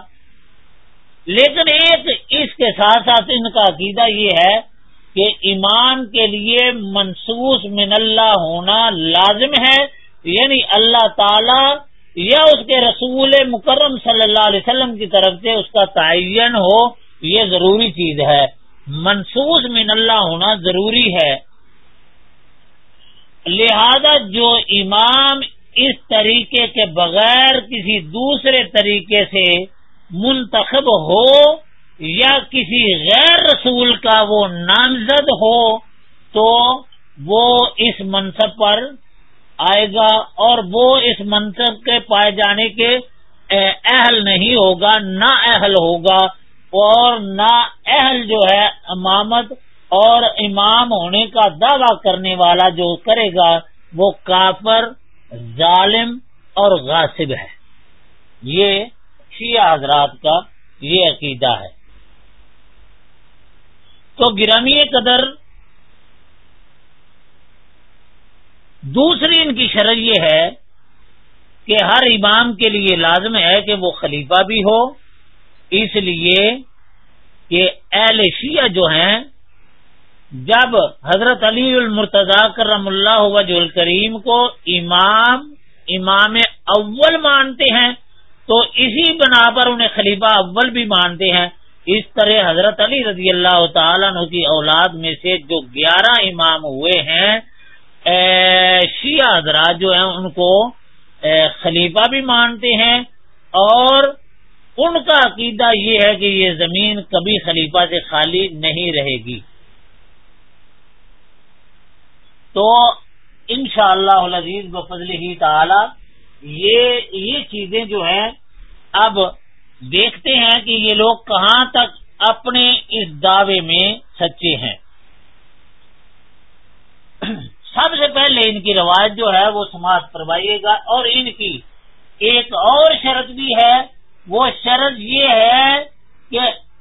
لیکن ایک اس کے ساتھ ساتھ ان کا عقیدہ یہ ہے کہ ایمان کے لیے منسوس من اللہ ہونا لازم ہے یعنی اللہ تعالی یا اس کے رسول مکرم صلی اللہ علیہ وسلم کی طرف سے اس کا تعین ہو، یہ ضروری چیز ہے۔ منسوس من اللہ ہونا ضروری ہے۔ لہذا جو امام اس طریقے کے بغیر کسی دوسرے طریقے سے منتخب ہو یا کسی غیر رسول کا وہ نامزد ہو تو وہ اس منصب پر آئے گا اور وہ اس منصب کے پائے جانے کے اہل نہیں ہوگا نہ اہل ہوگا اور نہ اہل جو ہے امامت اور امام ہونے کا دعوی کرنے والا جو کرے گا، وہ کافر، ظالم اور غاصب ہے۔ یہ شیعہ حضرات کا یہ عقیدہ ہے۔ تو گرامی قدر دوسری ان کی شرح یہ ہے کہ ہر امام کے لیے لازم ہے کہ وہ خلیفہ بھی ہو، اس لیے کہ اہل شیعہ جو ہیں، جب حضرت علی المرتضی کرم اللہ وجہ الکریم کو امام امام اول مانتے ہیں، تو اسی بنا پر انہیں خلیفہ اول بھی مانتے ہیں۔ اس طرح حضرت علی رضی اللہ تعالیٰ کی اولاد میں سے جو گیارہ امام ہوئے ہیں شیعہ حضرات جو ہیں، ان کو خلیفہ بھی مانتے ہیں اور ان کا عقیدہ یہ ہے کہ یہ زمین کبھی خلیفہ سے خالی نہیں رہے گی۔ تو ان شاء اللہ عزیز بفضل ہی تعالی، یہ یہ چیزیں جو ہیں، اب دیکھتے ہیں کہ یہ لوگ کہاں تک اپنے اس دعوے میں سچے ہیں۔ سب سے پہلے ان کی روایت جو ہے وہ سماعت کروائیے گا اور ان کی ایک اور شرط بھی ہے۔ وہ شرط یہ ہے کہ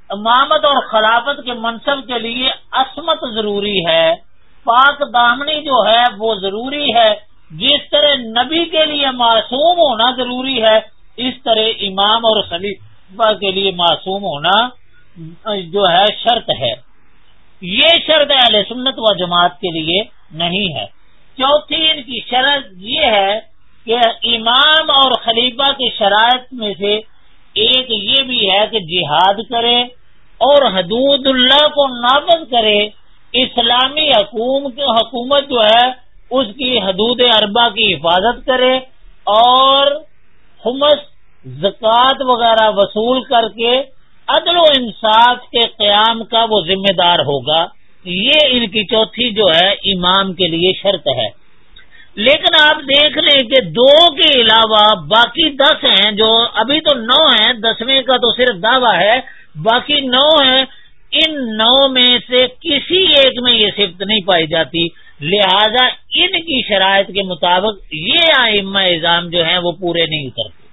امامت اور خلافت کے منصب کے لیے عصمت ضروری ہے۔ پاک دامنی جو ہے وہ ضروری ہے۔ جس طرح نبی کے لیے معصوم ہونا ضروری ہے اس طرح امام اور خلیفہ کے لیے معصوم ہونا جو ہے شرط ہے۔ یہ شرط اہل سنت و جماعت کے لیے نہیں ہے۔ چوتھی ان کی شرط یہ ہے کہ امام اور خلیفہ کی شرائط میں سے ایک یہ بھی ہے کہ جہاد کرے اور حدود اللہ کو نافذ کرے۔ اسلامی حکومت جو ہے اس کی حدود اربا کی حفاظت کرے اور خمس زکوٰۃ وغیرہ وصول کر کے عدل و انصاف کے قیام کا وہ ذمہ دار ہوگا۔ یہ ان کی چوتھی جو ہے، امام کے لیے شرط ہے۔ لیکن آپ دیکھ لیں کہ دو کے علاوہ باقی دس ہیں، جو ابھی تو نو ہیں، دسویں کا تو صرف دعویٰ ہے۔ باقی نو ہیں، ان نو میں سے کسی ایک میں یہ صفت نہیں پائی جاتی۔ لہذا ان کی شرائط کے مطابق یہ آئمہ اظام جو ہیں وہ پورے نہیں اترتے۔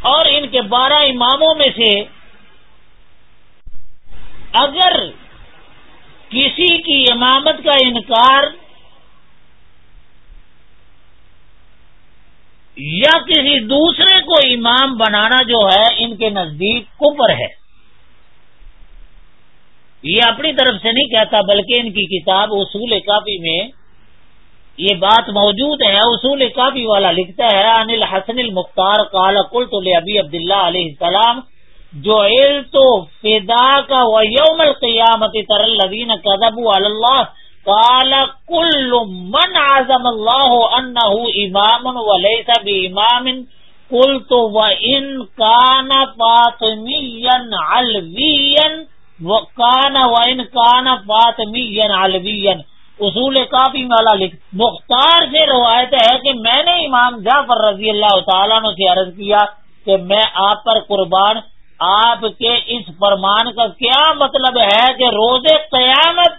اور ان کے بارہ اماموں میں سے اگر کسی کی امامت کا انکار یا کسی دوسرے کو امام بنانا جو ہے ان کے نزدیک کفر ہے۔ یہ اپنی طرف سے نہیں کہتا، بلکہ ان کی کتاب اصول کافی میں یہ بات موجود ہے۔ اصول کافی والا لکھتا ہے انل حسن المختار کال کل تو ابی عبداللہ علیہ السلام جو عل تو فدا کا و یوم القیامت تر الدین کدب اللہ۔ کال کل من اعظم اللہ ان امام و لیسا بھی امام۔ کل تو و ان کان فاطمی الوی کان و فاطمی اصول کافی والا لکھ۔ مختار سے روایت ہے کہ میں نے امام جعفر رضی اللہ تعالیٰ سے عرض کیا کہ میں آپ پر قربان، آپ کے اس فرمان کا کیا مطلب ہے کہ روز قیامت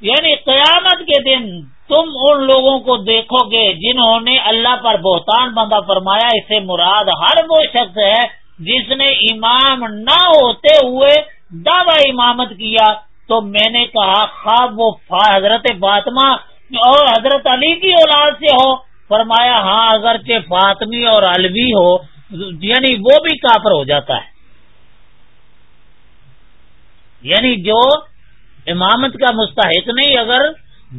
یعنی قیامت کے دن تم ان لوگوں کو دیکھو گے جنہوں نے اللہ پر بہتان بندہ فرمایا۔ اسے مراد ہر وہ شخص ہے جس نے امام نہ ہوتے ہوئے دعوی امامت کیا تو میں نے کہا، خواب وہ حضرت فاطمہ اور حضرت علی کی اولاد سے ہو۔ فرمایا ہاں اگرچہ فاطمی اور الوی ہو یعنی وہ بھی کافر ہو جاتا ہے۔ یعنی جو امامت کا مستحق نہیں، اگر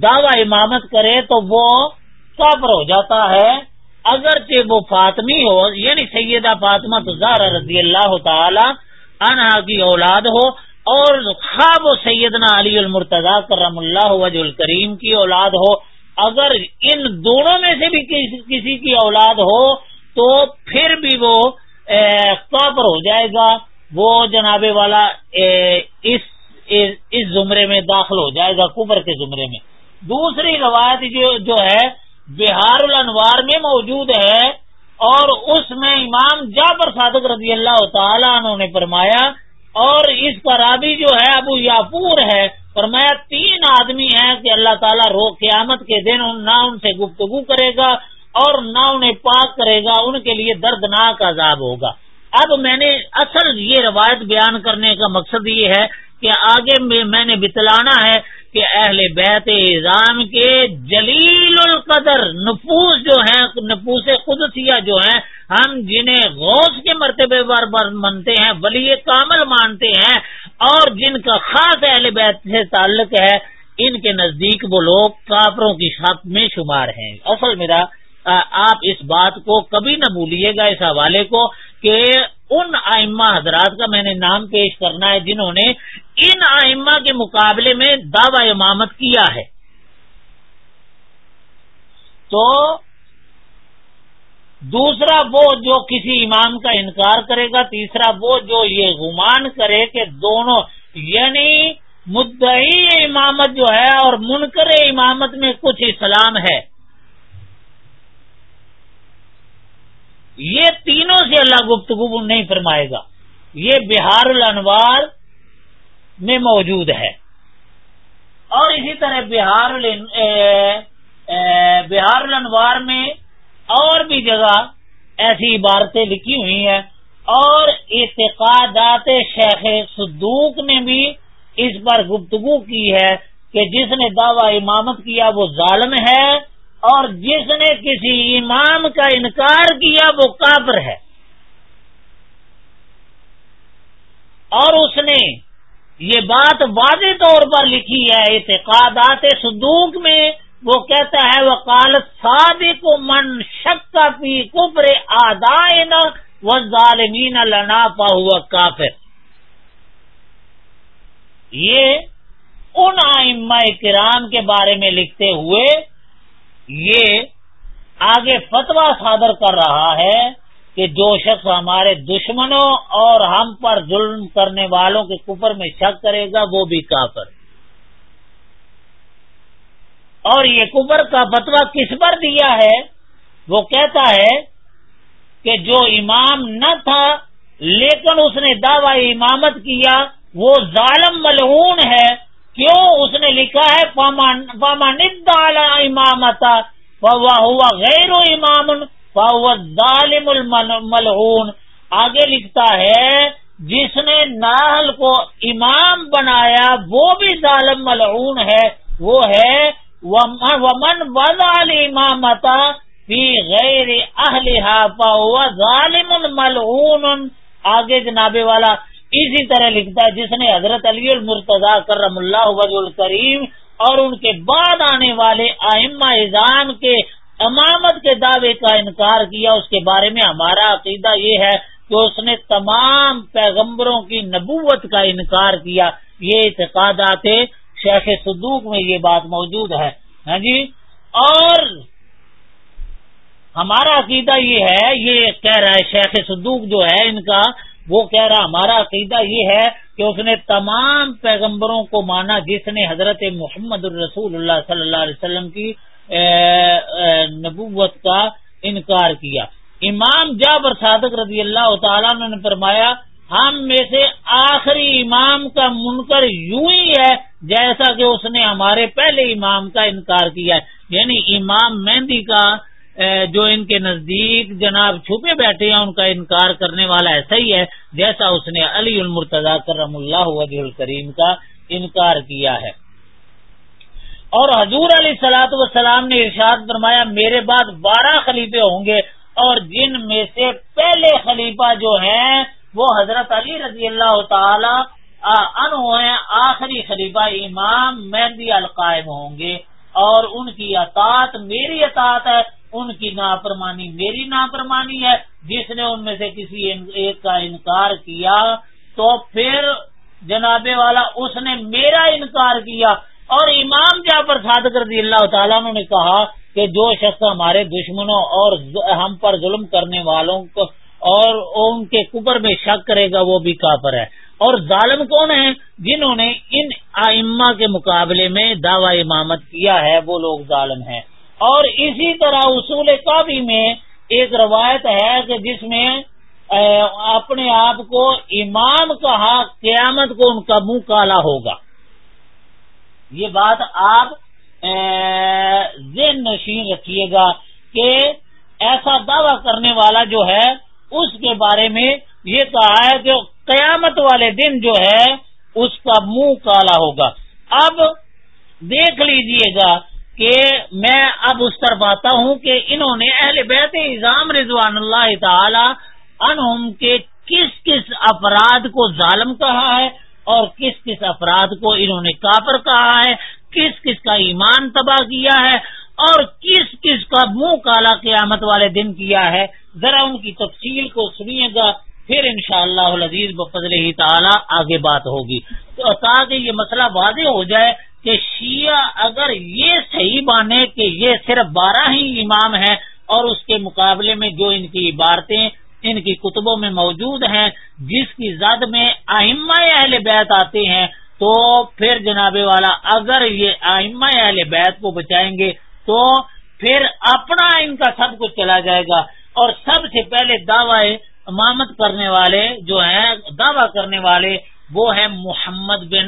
دعوی امامت کرے تو وہ کافر ہو جاتا ہے۔ اگرچہ وہ فاطمی ہو یعنی سیدہ فاطمہ تو زہرا رضی اللہ تعالی انہا کی اولاد ہو اور خواب و سیدنا علی المرتضی کرم اللہ وج الکریم کی اولاد ہو اگر ان دونوں میں سے بھی کسی کی اولاد ہو تو پھر بھی وہ کافر ہو جائے گا۔ وہ جناب والا اس اس زمرے میں داخل ہو جائے گا کبر کے زمرے میں۔ دوسری روایت جو جو ہے، بہار الانوار میں موجود ہے۔ اور اس میں امام جعفر صادق رضی اللہ تعالی انہوں نے فرمایا، اور اس پر ابھی جو ہے ابو یاپور ہے، فرمایا تین آدمی ہیں کہ اللہ تعالیٰ رو قیامت کے دن نہ ان سے گفتگو کرے گا اور نہ انہیں پاک کرے گا، ان کے لیے دردناک عذاب ہوگا۔ اب میں نے اصل یہ روایت بیان کرنے کا مقصد یہ ہے کہ آگے میں نے بتلانا ہے کہ اہل بیت اظام کے جلیل القدر نفوس جو ہیں، نفوس قدسیہ جو ہیں، ہم جنہیں غوث کے مرتبے بار بار مانتے ہیں، ولی کامل مانتے ہیں، اور جن کا خاص اہل بیت سے تعلق ہے، ان کے نزدیک وہ لوگ کافروں کی شاپ میں شمار ہیں۔ اصل میرا آپ اس بات کو کبھی نہ بھولیے گا اس حوالے کو کہ ان آئمہ حضرات کا میں نے نام پیش کرنا ہے جنہوں نے ان آئمہ کے مقابلے میں دعوی امامت کیا ہے۔ تو دوسرا وہ جو کسی امام کا انکار کرے گا، تیسرا وہ جو یہ گمان کرے کہ دونوں یعنی مدعی امامت جو ہے اور منکر امامت میں کچھ اسلام ہے۔ یہ تینوں سے اللہ گفتگو نہیں فرمائے گا۔ یہ بہار الانوار میں موجود ہے۔ اور اسی طرح بہار بہار الانوار میں اور بھی جگہ ایسی عبارتیں لکھی ہوئی ہیں۔ اور اعتقادات شیخ صدوق نے بھی اس پر گفتگو کی ہے کہ جس نے دعوی امامت کیا وہ ظالم ہے۔ اور جس نے کسی امام کا انکار کیا وہ کافر ہے اور اس نے یہ بات واضح طور پر لکھی ہے، اعتقادات صدوق میں، وہ کہتا ہے وہ کالت کو من شک کا پی کبر آدائن و ظالمین لنا پا ہوا کافر۔ یہ ان آئمہ کرام کے بارے میں لکھتے ہوئے یہ آگے فتوا صادر کر رہا ہے کہ جو شخص ہمارے دشمنوں اور ہم پر ظلم کرنے والوں کے کفر میں شک کرے گا، وہ بھی کافر اور یہ کفر کا فتوا کس پر دیا ہے؟ وہ کہتا ہے کہ جو امام نہ تھا، لیکن اس نے دعوی امامت کیا، وہ ظالم ملعون ہے کیوں اس نے لکھا ہے امامت ہوا غیر امام ظالم الملعون آگے لکھتا ہے، جس نے ناہل کو امام بنایا، وہ بھی ظالم ملعون ہے، وہ ہے ومن وزال امامتا فی غیر اہل ظالم الملعون آگے جناب والا اسی طرح لکھتا ہے جس نے حضرت علی المرتضی کرم اللہ وز الکریم اور ان کے بعد آنے والے آئمہ اظام کے امامت کے دعوے کا انکار کیا، اس کے بارے میں ہمارا عقیدہ یہ ہے کہ اس نے تمام پیغمبروں کی نبوت کا انکار کیا۔ یہ اعتقادات شیخ صدوق میں یہ بات موجود ہے۔ ہاں جی؟ اور ہمارا عقیدہ یہ ہے، یہ کہہ رہا ہے شیخ صدوق جو ہے، ان کا وہ کہہ رہا، ہمارا عقیدہ یہ ہے کہ اس نے تمام پیغمبروں کو مانا جس نے حضرت محمد الرسول اللہ صلی اللہ علیہ وسلم کی نبوت کا انکار کیا۔ امام جابر صادق رضی اللہ تعالیٰ نے فرمایا، ہم میں سے آخری امام کا منکر یوں ہی ہے جیسا کہ اس نے ہمارے پہلے امام کا انکار کیا ہے۔ یعنی امام مہندی کا جو ان کے نزدیک جناب چھپے بیٹھے ہیں، ان کا انکار کرنے والا ایسا ہی ہے جیسا اس نے علی المرتضی کرم اللہ وجہ الکریم کا انکار کیا ہے۔ اور حضور علیہ سلاۃ وسلام نے ارشاد فرمایا، میرے بعد بارہ خلیفے ہوں گے اور جن میں سے پہلے خلیفہ جو ہیں، وہ حضرت علی رضی اللہ تعالی ان آخری خلیفہ امام مہندی القائم ہوں گے اور ان کی اطاعت میری اطاعت ہے۔ ان کی نافرمانی میری نافرمانی ہے۔ جس نے ان میں سے کسی ایک کا انکار کیا، تو پھر جناب والا اس نے میرا انکار کیا۔ اور امام جا پر صادق رضی اللہ تعالیٰ نے کہا کہ جو شخص ہمارے دشمنوں اور ہم پر ظلم کرنے والوں کو اور ان کے کبر میں شک کرے گا، وہ بھی کافر ہے۔ اور ظالم کون ہیں؟ جنہوں نے ان ائمہ کے مقابلے میں دعوی امامت کیا ہے، وہ لوگ ظالم ہیں۔ اور اسی طرح اصول کابی میں ایک روایت ہے کہ جس میں اپنے آپ کو امام کہا قیامت کو ان کا منہ کالا ہوگا۔ یہ بات آپ ذہن نشین رکھیے گا کہ ایسا دعوی کرنے والا جو ہے، اس کے بارے میں یہ کہا ہے کہ قیامت والے دن جو ہے، اس کا منہ کالا ہوگا۔ اب دیکھ لیجیے گا کہ میں اب اس طرف آتا ہوں کہ انہوں نے اہل بیت نظام رضوان اللہ تعالی عنہم کے کس کس افراد کو ظالم کہا ہے اور کس کس افراد کو انہوں نے کافر کہا ہے، کس کس کا ایمان تباہ کیا ہے اور کس کس کا منہ کالا قیامت والے دن کیا ہے۔ ذرا ان کی تفصیل کو سنیے گا، پھر انشاءاللہ شاء اللہ عزیز بفضل ہی تعالی آگے بات ہوگی۔ تو تاکہ یہ مسئلہ واضح ہو جائے کہ شیعہ اگر یہ صحیح مانے کہ یہ صرف بارہ ہی امام ہیں اور اس کے مقابلے میں جو ان کی عبارتیں ان کی کتبوں میں موجود ہیں، جس کی زد میں آئمہ اہل بیت آتے ہیں، تو پھر جناب والا اگر یہ آئمہ اہل بیت کو بچائیں گے، تو پھر اپنا ان کا سب کچھ چلا جائے گا۔ اور سب سے پہلے دعوی امامت کرنے والے جو ہیں، دعوی کرنے والے وہ ہیں محمد بن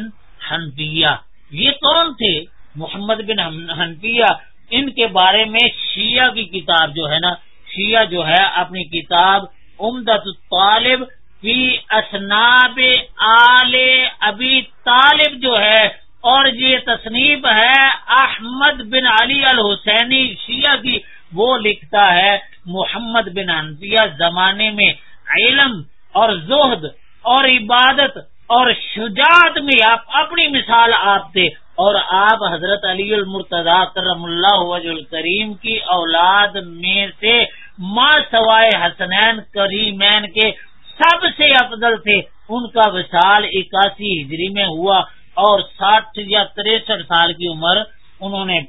حنفیہ۔ یہ کون تھے؟ محمد بن حنفیہ۔ ان کے بارے میں شیعہ کی کتاب جو ہے نا، شیعہ جو ہے اپنی کتاب امدت طالب فی اسناب آل ابی طالب جو ہے، اور یہ تصنیف ہے احمد بن علی الحسینی شیعہ کی۔ وہ لکھتا ہے محمد بن انفیہ زمانے میں علم اور زہد اور عبادت اور شجاعت میں آپ اپنی مثال آپ تھے اور آپ حضرت علی المرتضی کرم اللہ وج الکریم کی اولاد میں سے ماں سوائے حسنین کریمین کے سب سے افضل تھے۔ ان کا وشال اکاسی ہجری میں ہوا اور ساٹھ یا تریسٹھ سال کی عمر انہوں نے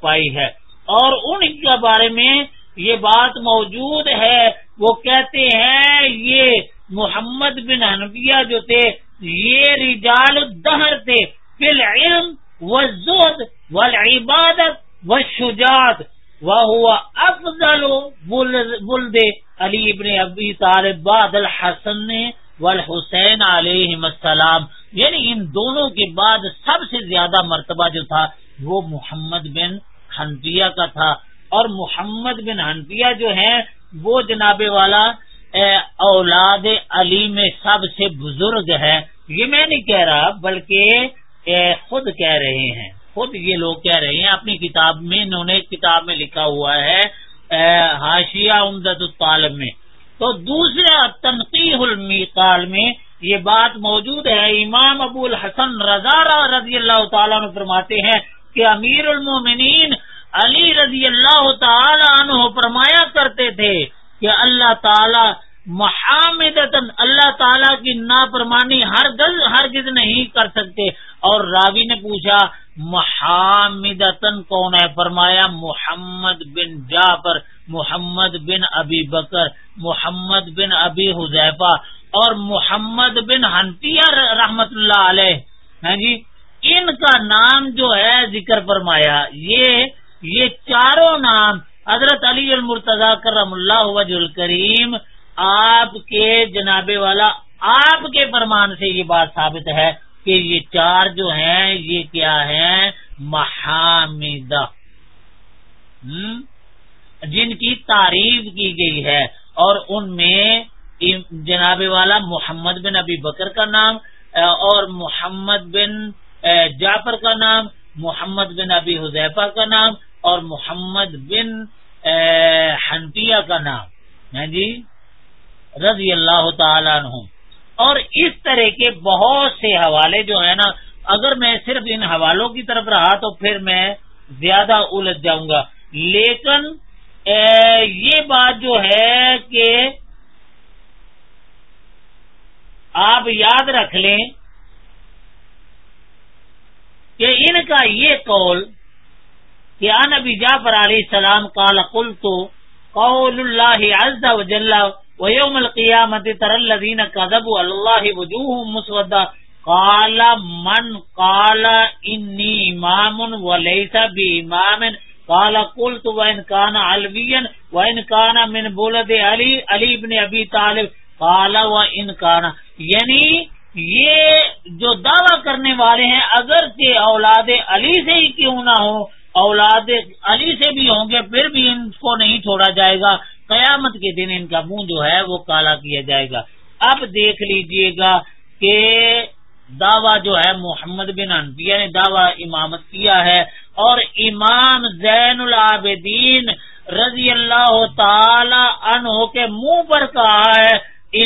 پائی ہے۔ اور ان کے بارے میں یہ بات موجود ہے، وہ کہتے ہیں، یہ محمد بن حنفیہ جو تھے، یہ رجال دہر تھے۔ فل علم و زود و عبادت افضل بلد علی ابن ابی طالب بعد الحسن والحسین علیہ السلام. یعنی ان دونوں کے بعد سب سے زیادہ مرتبہ جو تھا وہ محمد بن حنفیہ کا تھا. اور محمد بن حنفیہ جو ہیں وہ جناب والا اولاد علی میں سب سے بزرگ ہے. یہ میں نہیں کہہ رہا، بلکہ خود کہہ رہے ہیں۔ خود یہ لوگ کہہ رہے ہیں، اپنی کتاب میں، انہوں نے کتاب میں لکھا ہوا ہے حاشیہ امدد الطالب میں۔ تو دوسرے تنقیح المیقال میں یہ بات موجود ہے۔ امام ابو الحسن رضا رضی اللہ تعالیٰ نے فرماتے ہیں کہ امیر المومنین علی رضی اللہ تعالی عنہ فرمایا کرتے تھے کہ اللہ تعالی محامد اللہ تعالی کی نافرمانی ہر گز ہر گز نہیں کر سکتے۔ اور راوی نے پوچھا محامد کون ہے؟ فرمایا، محمد بن جعفر، محمد بن ابی بکر، محمد بن ابی حذیفہ اور محمد بن حنفیہ رحمت اللہ علیہ۔ ہاں جی؟ ان کا نام جو ہے ذکر فرمایا، یہ یہ چاروں نام حضرت علی المرتضی کرم اللہ وج الکریم آپ کے جناب والا، آپ کے فرمان سے یہ بات ثابت ہے کہ یہ چار جو ہیں، یہ کیا ہے محامدہ۔ جن کی تعریف کی گئی ہے اور ان میں جناب والا محمد بن ابی بکر کا نام، اور محمد بن جعفر کا نام، محمد بن ابی حذیفہ کا نام، اور محمد بن حنفیہ کا نام۔ ہے جی؟ رضی اللہ تعالیٰ عنہ۔ اور اس طرح کے بہت سے حوالے جو ہیں نا، اگر میں صرف ان حوالوں کی طرف رہا تو پھر میں زیادہ الجھ جاؤں گا۔ لیکن یہ بات جو ہے کہ آپ یاد رکھ لیں کہ ان کا یہ قول کہ نبی جعفر علیہ السلام قال قلت قول اللہ عز و جل ويوم القيامة ترى الذين كذبوا على الله وجوههم مسودة قال من قال إني إمام وليس بإمام قال قلت وإن كان علويا وإن كان من بولد علي علي بن أبي طالب قال وإن كان۔ یعنی یہ جو دعویٰ کرنے والے ہیں اگر کہ اولاد علی سے ہی کیوں نہ ہو اولاد علی سے بھی ہوں گے، پھر بھی ان کو نہیں چھوڑا جائے گا۔ قیامت کے دن ان کا منہ جو ہے وہ کالا کیا جائے گا۔ اب دیکھ لیجیے گا کہ دعویٰ جو ہے محمد بن انفیہ نے دعویٰ امامت کیا ہے اور امام زین العابدین رضی اللہ تعالی عنہ کے منہ پر کہا ہے،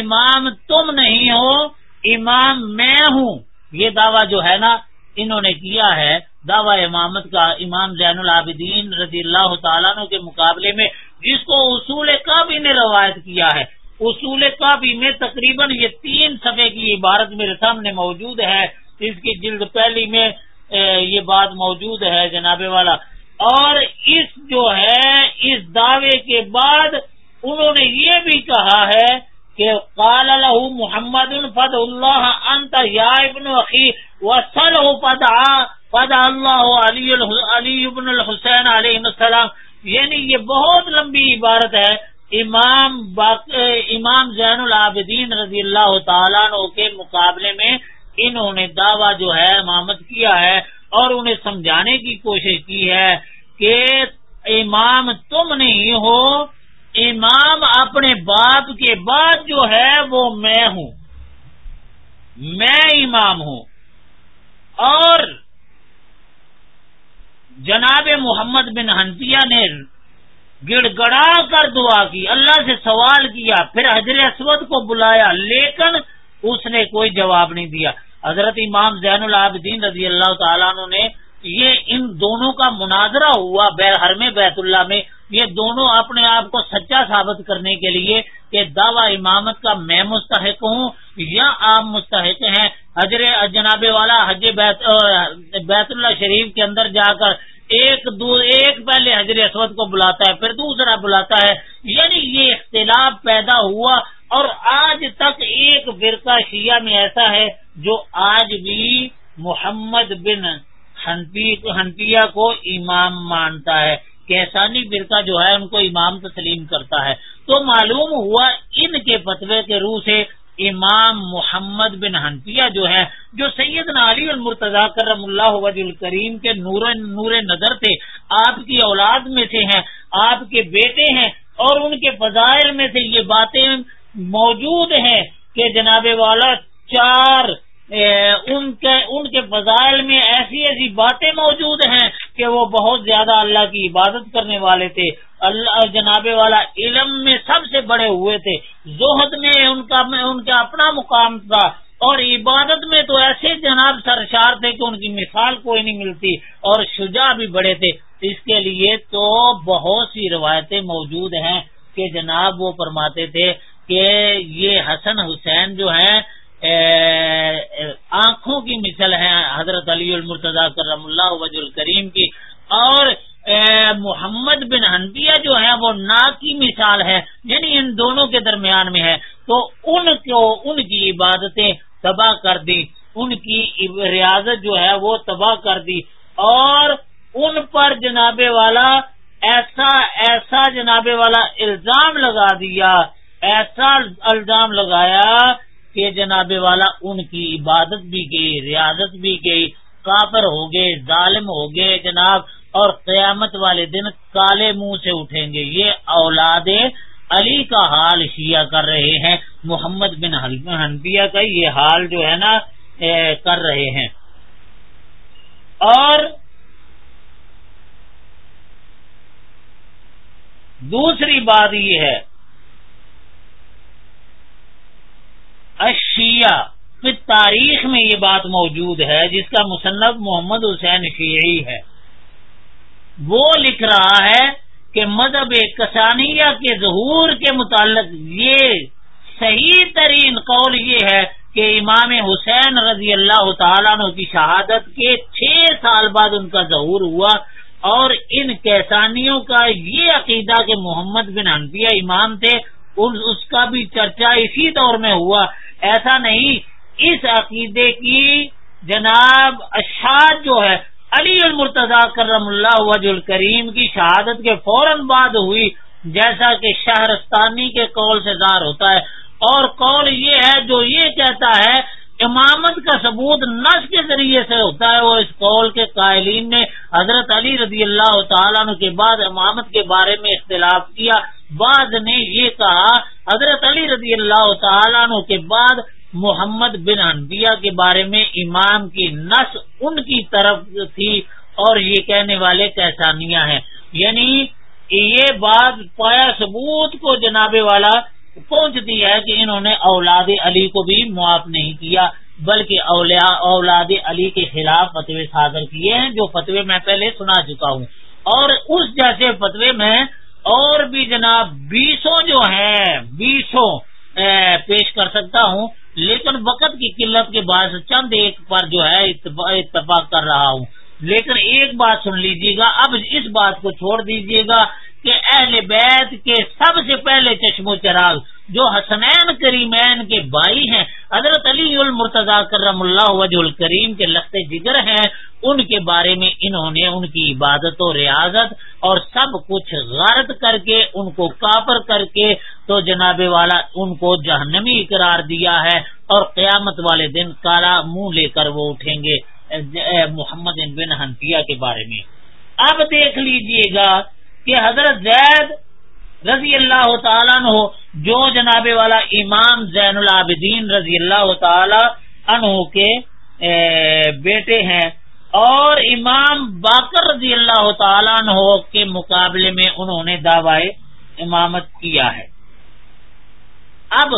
امام تم نہیں ہو، امام میں ہوں۔ یہ دعویٰ جو ہے نا، انہوں نے کیا ہے۔ دعوی امامت کا امام زین العابدین رضی اللہ تعالیٰ عنہ کے مقابلے میں جس کو اصول کابی نے روایت کیا ہے۔ اصول کابی میں تقریباً یہ تین صفحے کی عبارت میرے سامنے موجود ہے۔ اس کی جلد پہلی میں یہ بات موجود ہے جناب والا۔ اور اس جو ہے، اس دعوے کے بعد انہوں نے یہ بھی کہا ہے کہ قال له محمد فد اللہ انت یا ابن عقی وصل فد فد اللہ علی علی ابن الحسین علیہ السلام یعنی یہ بہت لمبی عبارت ہے، امام باق... امام زین العابدین رضی اللہ تعالیٰ عنہ کے مقابلے میں انہوں نے دعویٰ جو ہے امامت کیا ہے اور انہیں سمجھانے کی کوشش کی ہے کہ امام تم نہیں ہو، امام اپنے باپ کے بعد جو ہے وہ میں ہوں، میں امام ہوں، اور جناب محمد بن ہنسیا نے گڑ گڑا کر دعا کی، اللہ سے سوال کیا، پھر حضر اسود کو بلایا، لیکن اس نے کوئی جواب نہیں دیا۔ حضرت امام زین العابدین رضی اللہ تعالیٰ نے یہ ان دونوں کا مناظرہ ہوا حرم بیت اللہ میں۔ یہ دونوں اپنے آپ کو سچا ثابت کرنے کے لیے کہ دعوی امامت کا میں مستحق ہوں یا آپ مستحق ہیں۔ حضر جناب والا حج بیت اللہ شریف کے اندر جا کر ایک دو ایک پہلے حضر اسود کو بلاتا ہے، پھر دوسرا بلاتا ہے۔ یعنی یہ اختلاف پیدا ہوا اور آج تک ایک فرقہ شیعہ میں ایسا ہے جو آج بھی محمد بن ہنفیہ کو امام مانتا ہے۔ کیسانی فرقہ جو ہے ان کو امام تسلیم کرتا ہے۔ تو معلوم ہوا ان کے فتوے کے روح سے امام محمد بن حنفیہ جو ہے، جو سید علی المرتضی کرم اللہ وج الکریم کے نور نور نظر تھے، آپ کی اولاد میں سے ہیں، آپ کے بیٹے ہیں، اور ان کے فضائل میں سے یہ باتیں موجود ہیں کہ جناب والا چار ان کے ان کے فضائل میں ایسی ایسی باتیں موجود ہیں کہ وہ بہت زیادہ اللہ کی عبادت کرنے والے تھے۔ اللہ جناب والا علم میں سب سے بڑے ہوئے تھے۔ زہد میں ان کا ان کا اپنا مقام تھا۔ اور عبادت میں تو ایسے جناب سرشار تھے کہ ان کی مثال کوئی نہیں ملتی اور شجاع بھی بڑے تھے۔ اس کے لیے تو بہت سی روایتیں موجود ہیں کہ جناب وہ فرماتے تھے کہ یہ حسن حسین جو ہیں آنکھوں کی مثل ہے حضرت علی المرتضی کرم اللہ وج الکریم کی اور محمد بن ہنفیہ جو ہے وہ نا کی مثال ہے یعنی ان دونوں کے درمیان میں ہے۔ تو ان کو، ان کی عبادتیں تباہ کر دی ان کی ریاضت جو ہے وہ تباہ کر دی۔ اور ان پر جناب والا ایسا ایسا جناب والا الزام لگا دیا، ایسا الزام لگایا کہ جناب والا ان کی عبادت بھی گئی، ریاضت بھی گئی، کافر ہو گئے، ظالم ہو گئے جناب، اور قیامت والے دن کالے منہ سے اٹھیں گے۔ یہ اولاد علی کا حال شیعہ کر رہے ہیں، محمد بن حنفیہ کا یہ حال جو ہے نا کر رہے ہیں۔ اور دوسری بات یہ ہے اشیاء پھر تاریخ میں یہ بات موجود ہے، جس کا مصنف محمد حسین شیعی ہے۔ وہ لکھ رہا ہے کہ مذہب کسانیہ کے ظہور کے متعلق یہ صحیح ترین قول یہ ہے کہ امام حسین رضی اللہ تعالیٰ عنہ کی شہادت کے چھ سال بعد ان کا ظہور ہوا اور ان کیسانیوں کا یہ عقیدہ کہ محمد بن انفیہ امام تھے اس کا بھی چرچا اسی دور میں ہوا ایسا نہیں، اس عقیدے کی جناب اشاد جو ہے، علی المرتضی کرم اللہ وج الکریم کی شہادت کے فوراً بعد ہوئی، جیسا کہ شہرستانی کے قول سے دار ہوتا ہے۔ اور قول یہ ہے، جو یہ کہتا ہے امامت کا ثبوت نس کے ذریعے سے ہوتا ہے وہ اس قول کے قائلین نے حضرت علی رضی اللہ تعالیٰ عنہ کے بعد امامت کے بارے میں اختلاف کیا۔ بعد نے یہ کہا، حضرت علی رضی اللہ تعالیٰ عنہ کے بعد محمد بن انبیاء کے بارے میں امام کی نس ان کی طرف تھی اور یہ کہنے والے کیسانیاں ہیں۔ یعنی یہ بات پایا ثبوت کو جناب والا پہنچتی ہے کہ انہوں نے اولاد علی کو بھی معاف نہیں کیا، بلکہ اولاد علی کے خلاف فتوی صادر کیے ہیں، جو فتوی میں پہلے سنا چکا ہوں۔ اور اس جیسے فتوی میں اور بھی جناب بیسوں جو ہیں، بیسوں پیش کر سکتا ہوں، لیکن وقت کی قلت کے بعد چند ایک پر جو ہے اتفاق کر رہا ہوں۔ لیکن ایک بات سن لیجیے گا، اب اس بات کو چھوڑ دیجیے گا کہ اہل بیت کے سب سے پہلے چشم و چراغ جو حسنین کریمین کے بھائی ہیں، حضرت علی المرتضی کرم اللہ وجہ الکریم کے لخت جگر ہیں، ان کے بارے میں انہوں نے ان کی عبادت و ریاضت اور سب کچھ غارت کر کے، ان کو کافر کر کے تو جناب والا ان کو جہنمی قرار دیا ہے اور قیامت والے دن کالا منہ لے کر وہ اٹھیں گے۔ محمد بن حنفیہ کے بارے میں۔ اب دیکھ لیجیے گا کہ حضرت زید رضی اللہ تعالیٰ عنہ، جو جناب والا امام زین العابدین رضی اللہ تعالی عنہ کے بیٹے ہیں، اور امام باقر رضی اللہ تعالیٰ عنہ کے مقابلے میں انہوں نے دعوی امامت کیا ہے۔ اب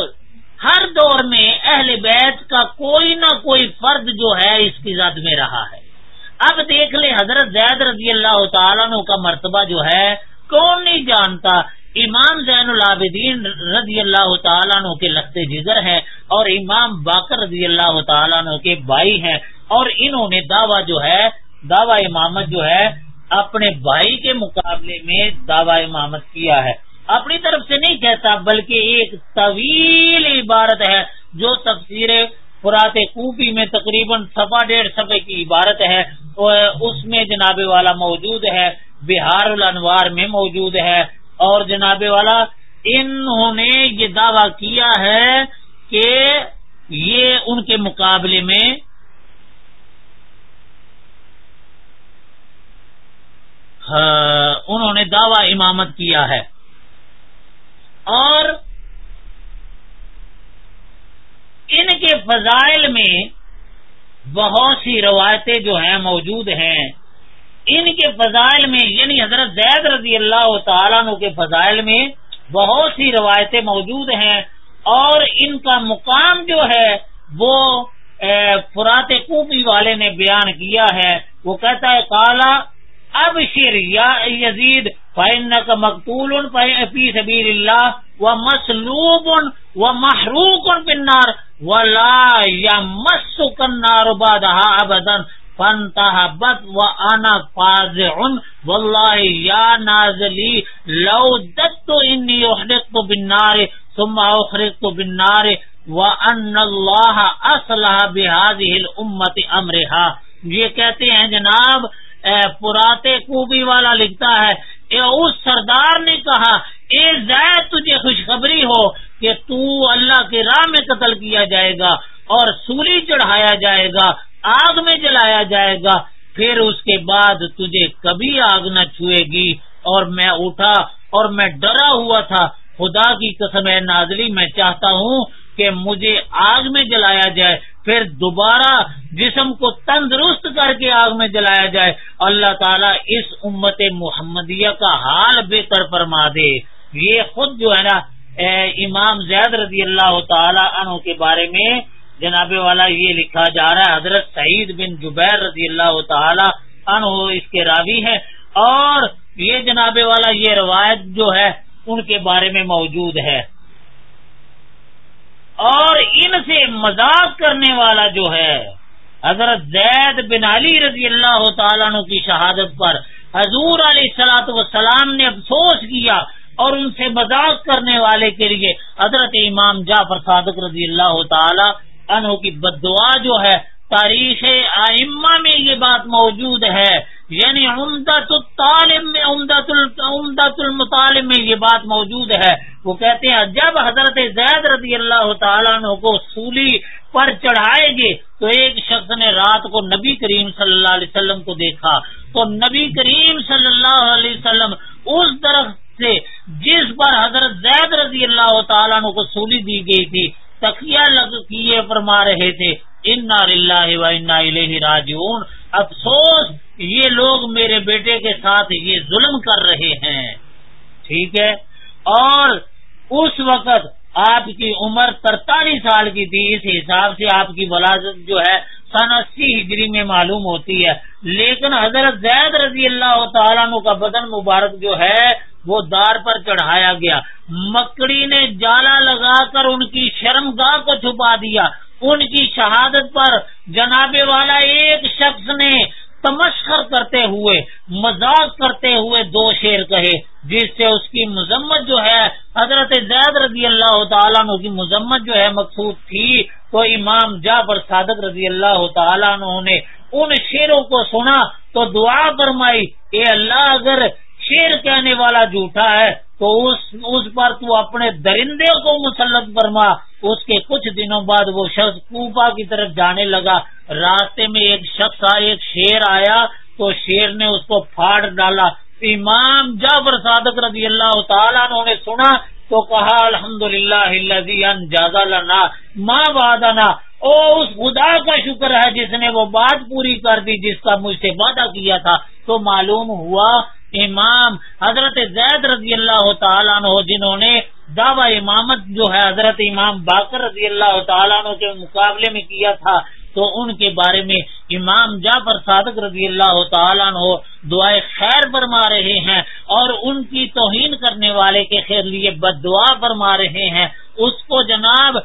ہر دور میں اہل بیت کا کوئی نہ کوئی فرد جو ہے اس کی زد میں رہا ہے۔ اب دیکھ لیں حضرت زید رضی اللہ تعالیٰ کا مرتبہ جو ہے، کون نہیں جانتا؟ امام زین العابدین رضی اللہ تعالیٰ عنہ کے لگتے جگر ہیں اور امام باقر رضی اللہ تعالیٰ عنہ کے بھائی ہیں۔ اور انہوں نے دعویٰ جو ہے، دعوی امامت جو ہے، اپنے بھائی کے مقابلے میں دعوی امامت کیا ہے۔ اپنی طرف سے نہیں کہتا، بلکہ ایک طویل عبارت ہے، جو تفسیر فرات کوپی میں تقریباً سفا ڈیڑھ سفے کی عبارت ہے۔ اس میں جناب والا موجود ہے، بہار الانوار میں موجود ہے۔ اور جناب والا، انہوں نے یہ دعویٰ کیا ہے کہ یہ ان کے مقابلے میں ہاں، انہوں نے دعوی امامت کیا ہے۔ اور ان کے فضائل میں بہت سی روایتیں جو ہیں موجود ہیں۔ ان کے فضائل میں یعنی حضرت زید رضی اللہ تعالیٰ عنہ کے فضائل میں بہت سی روایتیں موجود ہیں۔ اور ان کا مقام جو ہے، وہ فرات کوپی والے نے بیان کیا ہے۔ وہ کہتا ہے کالا اب شیر یا یزید فائن کا مقتول فی سبیر اللہ و مسلوب و محروق بنار و لا یا مس کنار بادہ ابدن فنتا بت و انا فاض و اللہ یا نازلی لو دت انی احرقت بالنار ثم اخرقت بالنار و ان اللہ اصلح بهذه الامه امرها یہ کہتے ہیں جناب پراتے کوبی والا لکھتا ہے اس سردار نے کہا، اے زید، تجھے خوشخبری ہو کہ تو اللہ کے راہ میں قتل کیا جائے گا اور سولی چڑھایا جائے گا، آگ میں جلایا جائے گا۔ پھر اس کے بعد تجھے کبھی آگ نہ چھوئے گی۔ اور میں اٹھا اور میں ڈرا ہوا تھا۔ خدا کی قسم نازلی، میں چاہتا ہوں کہ مجھے آگ میں جلایا جائے، پھر دوبارہ جسم کو تندرست کر کے آگ میں جلایا جائے۔ اللہ تعالیٰ اس امت محمدیہ کا حال بہتر فرما دے۔ یہ خود جو ہے نا امام زید رضی اللہ تعالی عنہ کے بارے میں جناب والا یہ لکھا جا رہا ہے، حضرت سعید بن جبیر رضی اللہ تعالی عنہ اس کے راوی ہے اور یہ جناب والا یہ روایت جو ہے، ان کے بارے میں موجود ہے۔ اور ان سے مذاق کرنے والا جو ہے، حضرت زید بن علی رضی اللہ تعالیٰ عنہ کی شہادت پر حضور علیہ سلاۃ وسلام نے افسوس کیا اور ان سے مذاق کرنے والے کے لیے حضرت امام جعفر صادق رضی اللہ تعالی عنہ کی بدعا جو ہے، تاریخ آئمہ میں یہ بات موجود ہے یعنی عمدت الطالب میں عمدت المطالب میں یہ بات موجود ہے۔ وہ کہتے ہیں، جب حضرت زید رضی اللہ تعالیٰ عنہ کو سولی پر چڑھائے گے، تو ایک شخص نے رات کو نبی کریم صلی اللہ علیہ وسلم کو دیکھا۔ تو نبی کریم صلی اللہ علیہ وسلم اس درخت سے، جس پر حضرت زید رضی اللہ تعالیٰ عنہ کو سولی دی گئی تھی تکیا لگ، کیے فرما رہے تھے، انا اللہ و انا راجعون افسوس یہ لوگ میرے بیٹے کے ساتھ یہ ظلم کر رہے ہیں، ٹھیک ہے؟ اور اس وقت آپ کی عمر ترتالیس سال کی تھی، اس حساب سے آپ کی ولادت جو ہے، سن اسی ہجری میں معلوم ہوتی ہے۔ لیکن حضرت زید رضی اللہ تعالیٰ کا بدن مبارک جو ہے، وہ دار پر چڑھایا گیا۔ مکڑی نے جالا لگا کر ان کی شرم گاہ کو چھپا دیا۔ ان کی شہادت پر جناب والا ایک شخص نے تمشخر کرتے ہوئے، مذاق کرتے ہوئے دو شیر کہے، جس سے اس کی مذمت جو ہے، حضرت زید رضی اللہ تعالیٰ عنہ کی مذمت جو ہے مقصود تھی، تو امام جا پر صادق رضی اللہ تعالیٰ عنہ نے ان شیروں کو سنا، تو دعا فرمائی، اے اللہ اگر شیر کہنے والا جھوٹا ہے، تو اس اس پر تو اپنے درندے کو مسلط فرما اس کے کچھ دنوں بعد وہ شخص کوپا کی طرف جانے لگا۔ راستے میں ایک شخص ایک شیر آیا تو شیر نے اس کو پھاڑ ڈالا۔ امام جعفر صادق رضی اللہ تعالیٰ نے سنا تو کہا الحمد للہ لنا ماں وادنا او، اس خدا کا شکر ہے جس نے وہ بات پوری کر دی جس کا مجھ سے وعدہ کیا تھا۔ تو معلوم ہوا امام حضرت زید رضی اللہ تعالیٰ عنہ جنہوں نے دعوی امامت جو ہے، حضرت امام باقر رضی اللہ تعالیٰ عنہ کے مقابلے میں کیا تھا تو ان کے بارے میں امام جعفر صادق رضی اللہ تعالیٰ عنہ دعائیں خیر فرما رہے ہیں اور ان کی توہین کرنے والے کے خیر لیے بد دعا فرما رہے ہیں۔ اس کو جناب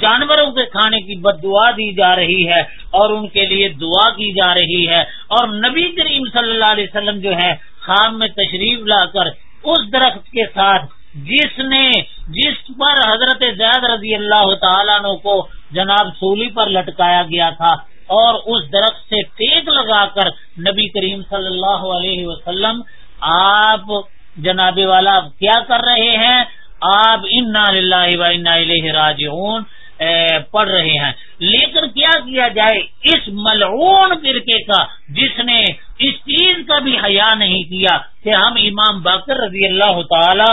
جانوروں کے کھانے کی بد دعا دی جا رہی ہے اور ان کے لیے دعا کی جا رہی ہے۔ اور نبی کریم صلی اللہ علیہ وسلم جو ہے خام میں تشریف لا کر اس درخت کے ساتھ جس نے، جس پر حضرت زید رضی اللہ تعالیٰ کو جناب سولی پر لٹکایا گیا تھا اور اس درخت سے ٹیک لگا کر نبی کریم صلی اللہ علیہ وسلم، آپ جناب والا کیا کر رہے ہیں؟ آپ انہ راج پڑھ رہے ہیں۔ لیکن کیا کیا جائے؟ اس ملعون فرقے کا، جس نے اس چیز کا بھی حیا نہیں کیا کہ ہم امام باقر رضی اللہ تعالی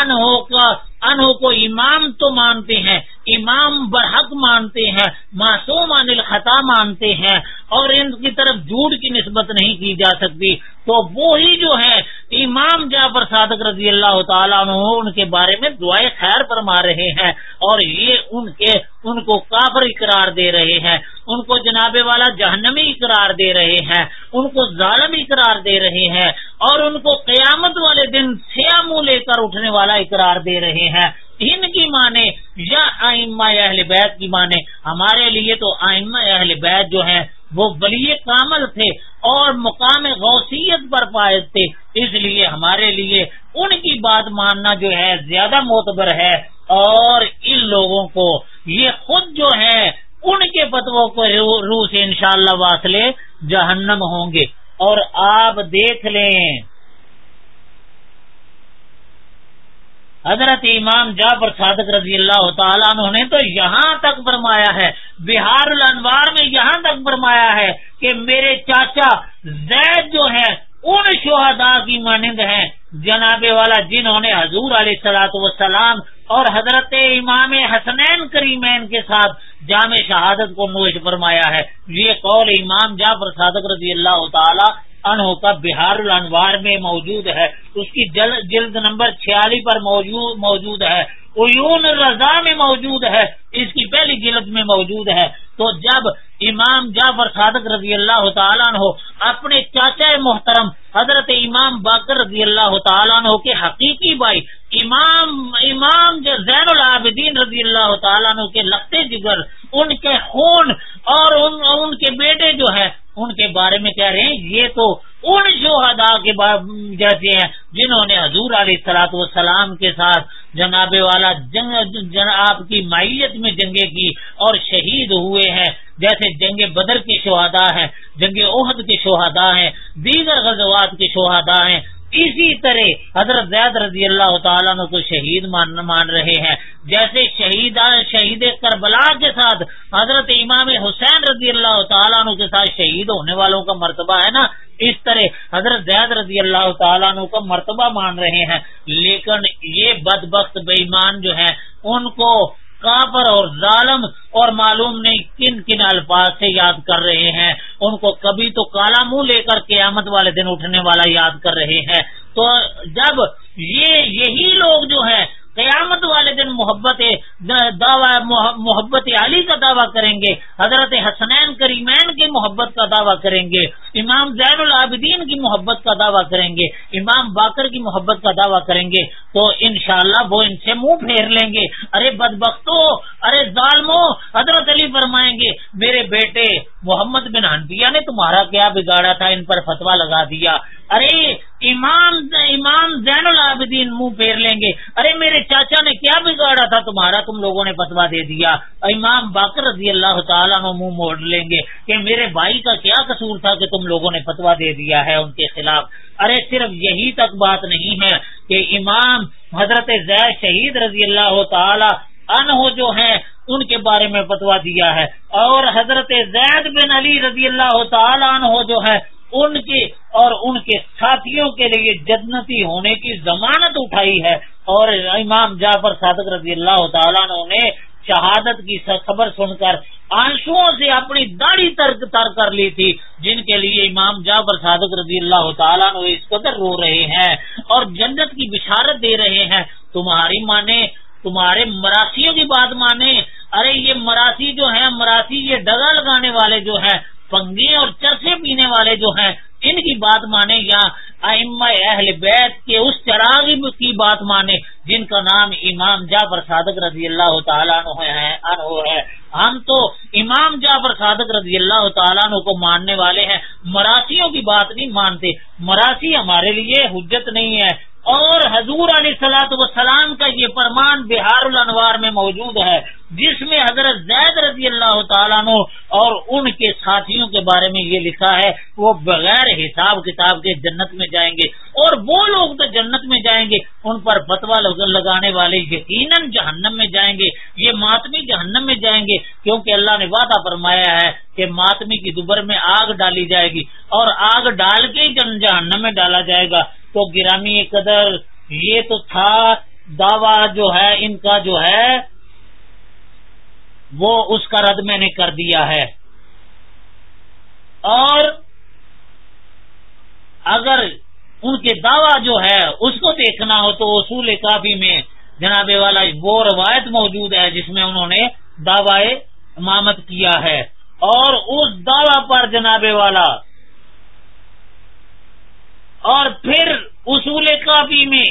انہوں کا انہوں کو امام تو مانتے ہیں، امام برحق مانتے ہیں، معصوم عن الخطا مانتے ہیں، اور ان کی طرف جھوٹ کی نسبت نہیں کی جا سکتی۔ تو وہی جو ہے، امام جعفر صادق رضی اللہ تعالیٰ عنہ ان کے بارے میں دعائیں خیر فرما رہے ہیں، اور یہ ان کے، ان کو کافر اقرار دے رہے ہیں، ان کو جناب والا جہنمی اقرار دے رہے ہیں، ان کو ظالم اقرار دے رہے ہیں، اور ان کو قیامت والے دن سیا منہ لے کر اٹھنے والا اقرار دے رہے ہیں ان کی مانے یا آئمہ اہل بیت کی مانے۔ ہمارے لیے تو آئمہ اہل بیت جو ہے وہ ولی کامل تھے اور مقام غوثیت پر پائے تھے۔ اس لیے ہمارے لیے ان کی بات ماننا جو ہے زیادہ معتبر ہے۔ اور ان لوگوں کو یہ خود جو ہے ان کے پتووں کو روح سے انشاءاللہ واصلے جہنم ہوں گے۔ اور آپ دیکھ لیں۔ حضرت امام جعفر صادق رضی اللہ تعالیٰ عنہ نے تو یہاں تک فرمایا ہے، بہار الانوار میں یہاں تک فرمایا ہے کہ میرے چاچا زید جو ہے ان شہداء کی مانند ہیں۔ جناب والا جنہوں نے حضور علیہ سلاۃ وسلام اور حضرت امام حسنین کریمین کے ساتھ جامع شہادت کو نوش فرمایا ہے۔ یہ قول امام جعفر صادق رضی اللہ تعالی انہوں کا بہار الانوار میں موجود ہے۔ اس کی جلد نمبر چھیالیس پر موجود ہے۔ عیون رضا میں موجود ہے۔ اس کی پہلی جلد میں موجود ہے۔ تو جب امام جعفر صادق رضی اللہ تعالیٰ عنہ اپنے چاچا محترم حضرت امام باقر رضی اللہ تعالیٰ عنہ کے حقیقی بھائی امام امام زین العابدین رضی اللہ تعالیٰ عنہ کے لگتے جگر ان کے خون اور ان, ان کے بیٹے جو ہے ان کے بارے میں کہہ رہے ہیں، یہ تو ان شہدا کے جیسے ہیں جنہوں نے حضور علیہ سلاط والسلام کے ساتھ جناب والا جنگ جناب کی مائیت میں جنگیں کی اور شہید ہوئے ہیں۔ جیسے جنگ بدر کے شہدا ہیں، جنگ عہد کے شہدا ہیں، دیگر غزوات کے شہدا ہیں۔ اسی طرح حضرت زید رضی اللہ تعالیٰ کو شہید مان مان رہے ہیں۔ جیسے شہید شہید کربلا کے ساتھ حضرت امام حسین رضی اللہ تعالیٰ عنہ کے ساتھ شہید ہونے والوں کا مرتبہ ہے نا، اس طرح حضرت زید رضی اللہ تعالیٰ عنہ کا مرتبہ مان رہے ہیں۔ لیکن یہ بد بخت جو ہے ان کو کافر اور ظالم اور معلوم نہیں کن کن الفاظ سے یاد کر رہے ہیں۔ ان کو کبھی تو کالا منہ لے کر قیامت والے دن اٹھنے والا یاد کر رہے ہیں۔ تو جب یہ یہی لوگ جو ہے قیامت والے دن محبت محبت علی کا دعویٰ کریں گے، حضرت حسنین کریمین کی محبت کا دعویٰ کریں گے، امام زین العابدین کی محبت کا دعویٰ کریں گے، امام باقر کی محبت کا دعویٰ کریں گے، تو انشاءاللہ وہ ان سے منہ پھیر لیں گے۔ ارے بد ارے ظالمو، حضرت علی فرمائیں گے، میرے بیٹے، محمد بن ہنفیہ نے تمہارا کیا بگاڑا تھا، ان پر فتوا لگا دیا۔ ارے امام امام زین العابدین منہ پھیر لیں گے۔ ارے میرے چاچا نے کیا بگاڑا تھا؟ تمہارا تم لوگوں نے فتوا دے دیا۔ امام باقر رضی اللہ تعالیٰ منہ موڑ لیں گے کہ میرے بھائی کا کیا قصور تھا کہ تم لوگوں نے فتوا دے دیا ہے ان کے خلاف۔ ارے صرف یہی تک بات نہیں ہے کہ امام حضرت زید شہید رضی اللہ تعالی انہو جو ہے ان کے بارے میں بتوا دیا ہے۔ اور حضرت زید بن علی رضی اللہ تعالیٰ عنہ جو ہے ان کے اور ان کے ساتھیوں کے لیے جنتی ہونے کی ضمانت اٹھائی ہے۔ اور امام جعفر صادق رضی اللہ تعالیٰ نے شہادت کی خبر سن کر آنسو سے اپنی داڑھی ترک تر کر لی تھی، جن کے لیے امام جعفر صادق رضی اللہ تعالیٰ نے اس قدر رو رہے ہیں اور جنت کی بشارت دے رہے ہیں۔ تمہاری مانے، تمہارے مراسیوں کی بات مانے۔ ارے یہ مراسی جو ہے مراسی یہ ڈگا لگانے والے جو ہے پنگے اور چرسے پینے والے جو ہیں، ان کی بات مانے یا اہل بیت کے اس چراغ کی بات مانے، جن کا نام امام جعفر صادق رضی اللہ تعالیٰ ہے ہم تو امام جعفر صادق رضی اللہ تعالیٰ کو ماننے والے ہیں۔ مراسیوں کی بات نہیں مانتے۔ مراسی ہمارے لیے حجت نہیں ہے۔ اور حضور علیہ سلاۃ وسلام کا یہ فرمان بہار الانوار میں موجود ہے، جس میں حضرت زید رضی اللہ تعالیٰ نو اور ان کے ساتھیوں کے بارے میں یہ لکھا ہے، وہ بغیر حساب کتاب کے جنت میں جائیں گے۔ اور وہ لوگ تو جنت میں جائیں گے، ان پر فتوا لگانے والے یقیناً جہنم میں جائیں گے۔ یہ ماتمی جہنم میں جائیں گے، کیونکہ اللہ نے وعدہ فرمایا ہے کہ ماتمی کی دوبر میں آگ ڈالی جائے گی اور آگ ڈال کے جہنم میں ڈالا جائے گا۔ تو گرامی قدر، یہ تو تھا دعوی جو ہے، ان کا جو ہے، وہ اس کا رد میں نے کر دیا ہے۔ اور اگر ان کے دعوی جو ہے، اس کو دیکھنا ہو تو اصول کافی میں جناب والا وہ روایت موجود ہے جس میں انہوں نے دعوی امامت کیا ہے۔ اور اس دعوی پر جناب والا اور پھر اصول کافی میں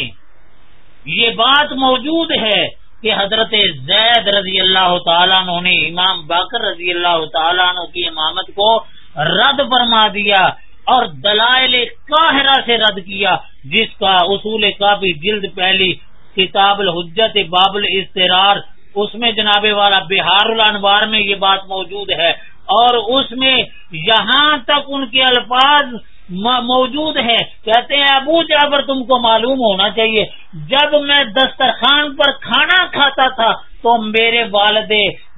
یہ بات موجود ہے کہ حضرت زید رضی اللہ تعالیٰ نے، امام باقر رضی اللہ تعالیٰ عنہ کی امامت کو رد فرما دیا اور دلائل قاہرہ سے رد کیا، جس کا اصول کافی جلد پہلی کتاب الحجت بابل استرار اس میں جناب والا بہار الانوار میں یہ بات موجود ہے اور اس میں یہاں تک ان کے الفاظ موجود ہے۔ کہتے ہیں، ابو جابر تم کو معلوم ہونا چاہیے، جب میں دسترخوان پر کھانا کھاتا تھا، تو میرے والد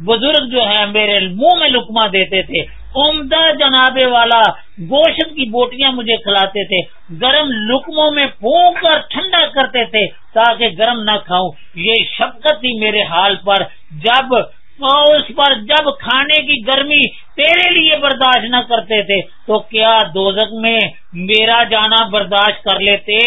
بزرگ جو ہے میرے منہ میں لکما دیتے تھے۔ عمدہ جنابے والا گوشت کی بوٹیاں مجھے کھلاتے تھے۔ گرم لکموں میں پھونک کر ٹھنڈا کرتے تھے تاکہ گرم نہ کھاؤں۔ یہ شفقت تھی میرے حال پر۔ جب اس پر جب کھانے کی گرمی تیرے لیے برداشت نہ کرتے تھے، تو کیا دوزک میں میرا جانا برداشت کر لیتے؟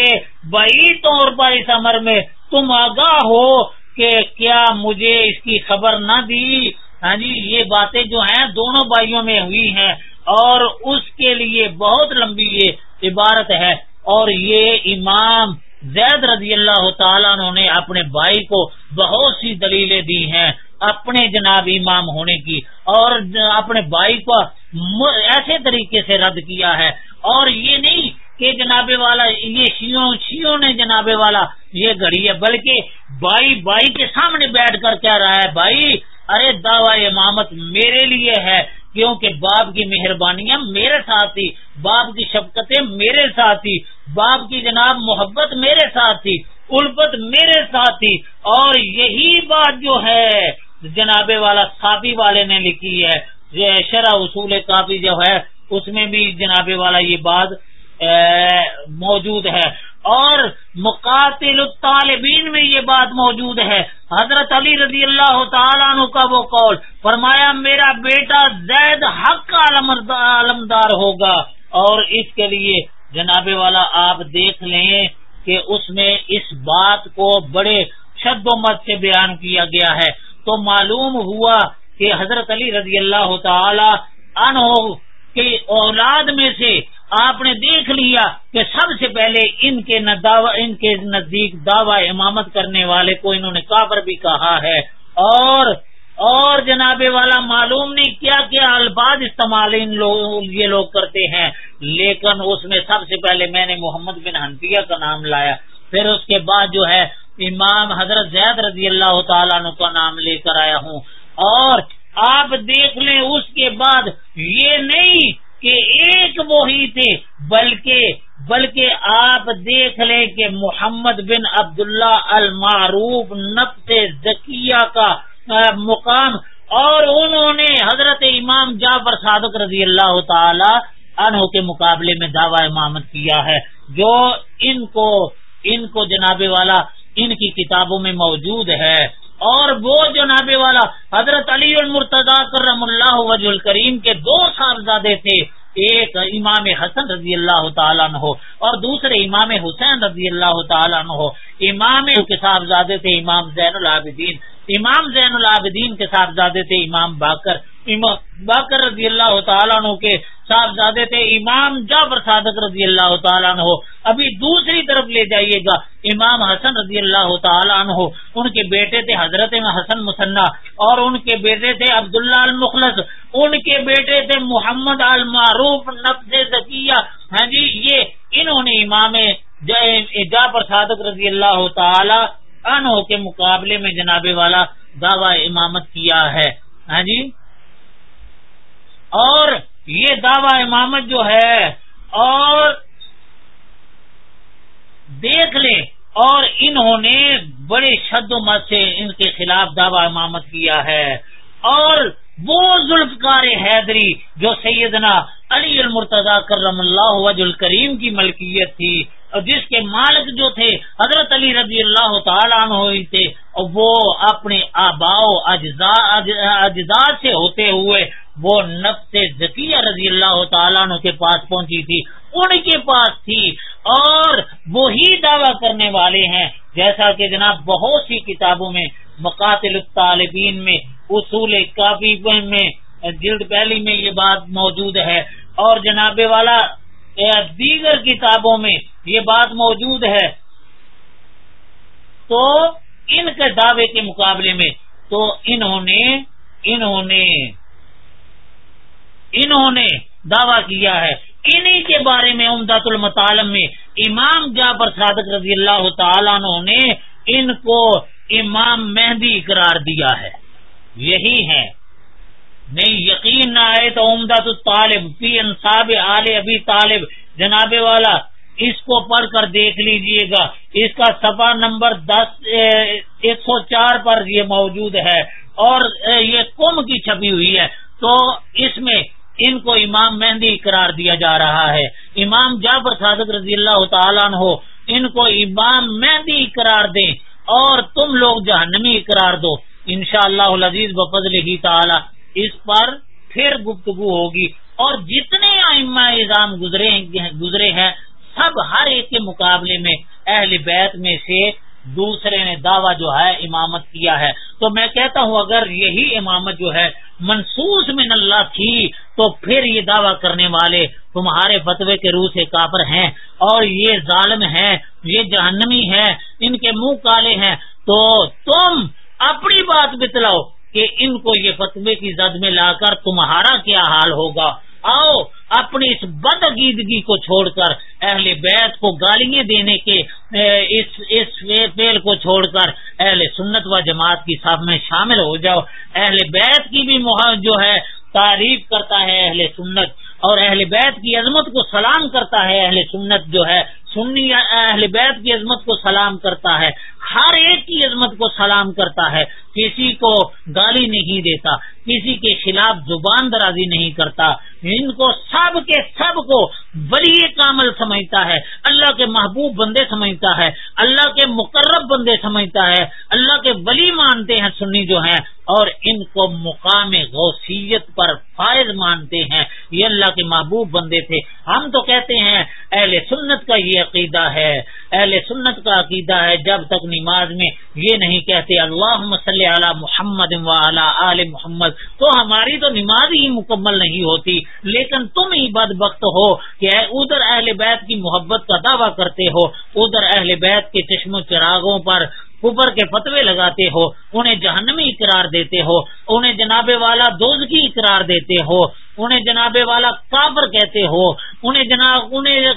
بھائی طور پر اس عمر میں تم آگاہ ہو کہ کیا مجھے اس کی خبر نہ دی؟ ہاں جی یہ باتیں جو ہیں دونوں بھائیوں میں ہوئی ہیں اور اس کے لیے بہت لمبی یہ عبارت ہے۔ اور یہ امام زید رضی اللہ تعالیٰ نے اپنے بھائی کو بہت سی دلیلیں دی ہیں۔ اپنے جناب امام ہونے کی اور اپنے بھائی کو ایسے طریقے سے رد کیا ہے اور یہ نہیں کہ جناب والا یہ شیوں شیوں نے جناب والا یہ گھڑی ہے، بلکہ بھائی بھائی کے سامنے بیٹھ کر کہہ رہا ہے، بھائی، ارے دعوی امامت میرے لیے ہے، کیونکہ باپ کی مہربانیاں میرے ساتھ تھی باپ کی شفقتیں میرے ساتھ تھی باپ کی جناب محبت میرے ساتھ تھی الفت میرے ساتھ تھی اور یہی بات جو ہے جناب والا صافی والے نے لکھی ہے شرح اصول کافی جو ہے، اس میں بھی جناب والا یہ بات موجود ہے۔ اور مقاتل الطالبین میں یہ بات موجود ہے۔ حضرت علی رضی اللہ تعالیٰ عنہ کا وہ قول، فرمایا، میرا بیٹا زید حق کا علمدار ہوگا۔ اور اس کے لیے جناب والا آپ دیکھ لیں کہ اس میں اس بات کو بڑے شد و مت سے بیان کیا گیا ہے۔ تو معلوم ہوا کہ حضرت علی رضی اللہ تعالی عنہ کے اولاد میں سے آپ نے دیکھ لیا کہ سب سے پہلے ان کے ان کے نزدیک دعوی امامت کرنے والے کو انہوں نے کافر بھی کہا ہے۔ اور اور جناب والا معلوم نہیں کیا کیا الفاظ استعمال ان لوگ یہ لوگ کرتے ہیں۔ لیکن اس میں سب سے پہلے میں نے محمد بن حنفیہ کا نام لایا۔ پھر اس کے بعد جو ہے امام حضرت زید رضی اللہ تعالیٰ عنہ کا نام لے کر آیا ہوں۔ اور آپ دیکھ لیں اس کے بعد یہ نہیں کہ ایک وہی تھے، بلکہ بلکہ آپ دیکھ لیں کہ محمد بن عبداللہ المعروف نفس ذکیہ کا مقام۔ اور انہوں نے حضرت امام جعفر صادق رضی اللہ تعالی عنہ کے مقابلے میں دعوی امامت کیا ہے۔ جو ان کو ان کو جناب والا ان کی کتابوں میں موجود ہے۔ اور وہ جناب والا حضرت علی المرتضی کرم اللہ وج الکریم کے دو صاحبزادے تھے، ایک امام حسن رضی اللہ تعالیٰ عنہ اور دوسرے امام حسین رضی اللہ تعالیٰ عنہ۔ امام کے صاحبزادے تھے امام زین العابدین۔ امام زین العابدین کے صاحبزادے تھے امام باقر باقر رضی اللہ تعالیٰ عنہ کے صاحبزادے تھے۔ امام جعفر صادق رضی اللہ تعالیٰ عنہ۔ ابھی دوسری طرف لے جائیے گا۔ امام حسن رضی اللہ تعالیٰ عنہ۔ ان کے بیٹے تھے حضرت حسن مسنہ اور ان کے بیٹے تھے عبداللہ المخلص۔ ان کے بیٹے تھے محمد المعروف نفس ذکیہ ہاں جی یہ انہوں نے امام جعفر صادق رضی اللہ تعالی عنہ کے مقابلے میں جناب والا دعوی امامت کیا ہے۔ ہاں جی اور یہ دعوی امامت جو ہے، اور دیکھ لیں، اور انہوں نے بڑے شد و مت سے ان کے خلاف دعوی امامت کیا ہے۔ اور وہ ذوالفقار حیدری جو سیدنا علی المرتضی کرم اللہ وج الکریم کی ملکیت تھی، اور جس کے مالک جو تھے، حضرت علی رضی اللہ تعالیٰ عنہ تھے وہ اپنے آباؤ اجداد سے ہوتے ہوئے وہ نفس ذکیہ رضی اللہ تعالیٰ عنہ کے پاس پہنچی تھی، ان کے پاس تھی اور وہی دعویٰ کرنے والے ہیں۔ جیسا کہ جناب بہت سی کتابوں میں، مقاتل الطالبین میں، اصول کافی میں جلد پہلی میں یہ بات موجود ہے۔ اور جناب والا دیگر کتابوں میں یہ بات موجود ہے۔ تو ان کے دعوے کے مقابلے میں، تو انہوں نے انہوں نے انہوں نے دعویٰ کیا ہے۔ انہی کے بارے میں امداد المطالم میں امام جعفر صادق رضی اللہ تعالیٰ نے ان کو امام مہندی قرار دیا ہے۔ یہی ہے نہیں، یقین نہ آئے تو عمدہ طالب پی انصاب آل ابھی طالب، جناب والا، اس کو پڑھ کر دیکھ لیجیے گا۔ اس کا سفا نمبر دس ایک سو چار پر یہ موجود ہے۔ اور یہ کم کی چھپی ہوئی ہے۔ تو اس میں ان کو امام مہندی قرار دیا جا رہا ہے۔ امام جعفر صادق رضی اللہ تعالیٰ ہو ان کو امام مہندی قرار دیں اور تم لوگ جہنمی قرار دو۔ انشاءاللہ شاء اللہ بفضل ہی تعالی اس پر پھر گفتگو ہوگی اور جتنے ائمہ نظام گزرے گزرے ہیں، سب ہر ایک کے مقابلے میں اہل بیت میں سے دوسرے نے دعویٰ جو ہے امامت کیا ہے۔ تو میں کہتا ہوں، اگر یہی امامت جو ہے منسوس میں اللہ تھی، تو پھر یہ دعویٰ کرنے والے تمہارے فتوے کے روح سے کافر ہیں۔ اور یہ ظالم ہیں، یہ جہنمی ہیں، ان کے منہ کالے ہیں۔ تو تم اپنی بات بتلاؤ کہ ان کو یہ فتوے کی زد میں لا کر تمہارا کیا حال ہوگا۔ آؤ اپنی اس بد عقیدگی کو چھوڑ کر اہل بیت کو گالیاں دینے کے اس اس فیل کو چھوڑ کر اہل سنت و جماعت کی صاحب میں شامل ہو جاؤ۔ اہل بیت کی بھی جو ہے، تعریف کرتا ہے اہل سنت اور اہل بیت کی عظمت کو سلام کرتا ہے اہل سنت جو ہے، سنی اہل بیت کی عظمت کو سلام کرتا ہے۔ ہر ایک کی عظمت کو سلام کرتا ہے، کسی کو گالی نہیں دیتا، کسی کے خلاف زبان درازی نہیں کرتا۔ ان کو سب کے سب کو بلی کامل سمجھتا ہے، اللہ کے محبوب بندے سمجھتا ہے، اللہ کے مقرب بندے سمجھتا ہے۔ اللہ کے ولی مانتے ہیں سنی جو ہیں اور ان کو مقام غوثیت پر فائز مانتے ہیں۔ یہ اللہ کے محبوب بندے تھے۔ ہم تو کہتے ہیں، اہل سنت کا یہ عقیدہ ہے۔ اہل سنت کا عقیدہ ہے جب تک نماز میں یہ نہیں کہتے اللہ مسلح علی محمد و آل محمد تو ہماری تو نماز ہی مکمل نہیں ہوتی، لیکن تم ہی بد بخت ہو کہ ادھر اہل بیت کی محبت کا دعویٰ کرتے ہو، ادھر اہل بیت کے چشم و چراغوں پر کفر کے فتوے لگاتے ہو، انہیں جہنمی قرار دیتے ہو، انہیں جناب والا دوزگی قرار دیتے ہو، انہیں جناب والا کافر کہتے ہو، انہیں جناب، انہیں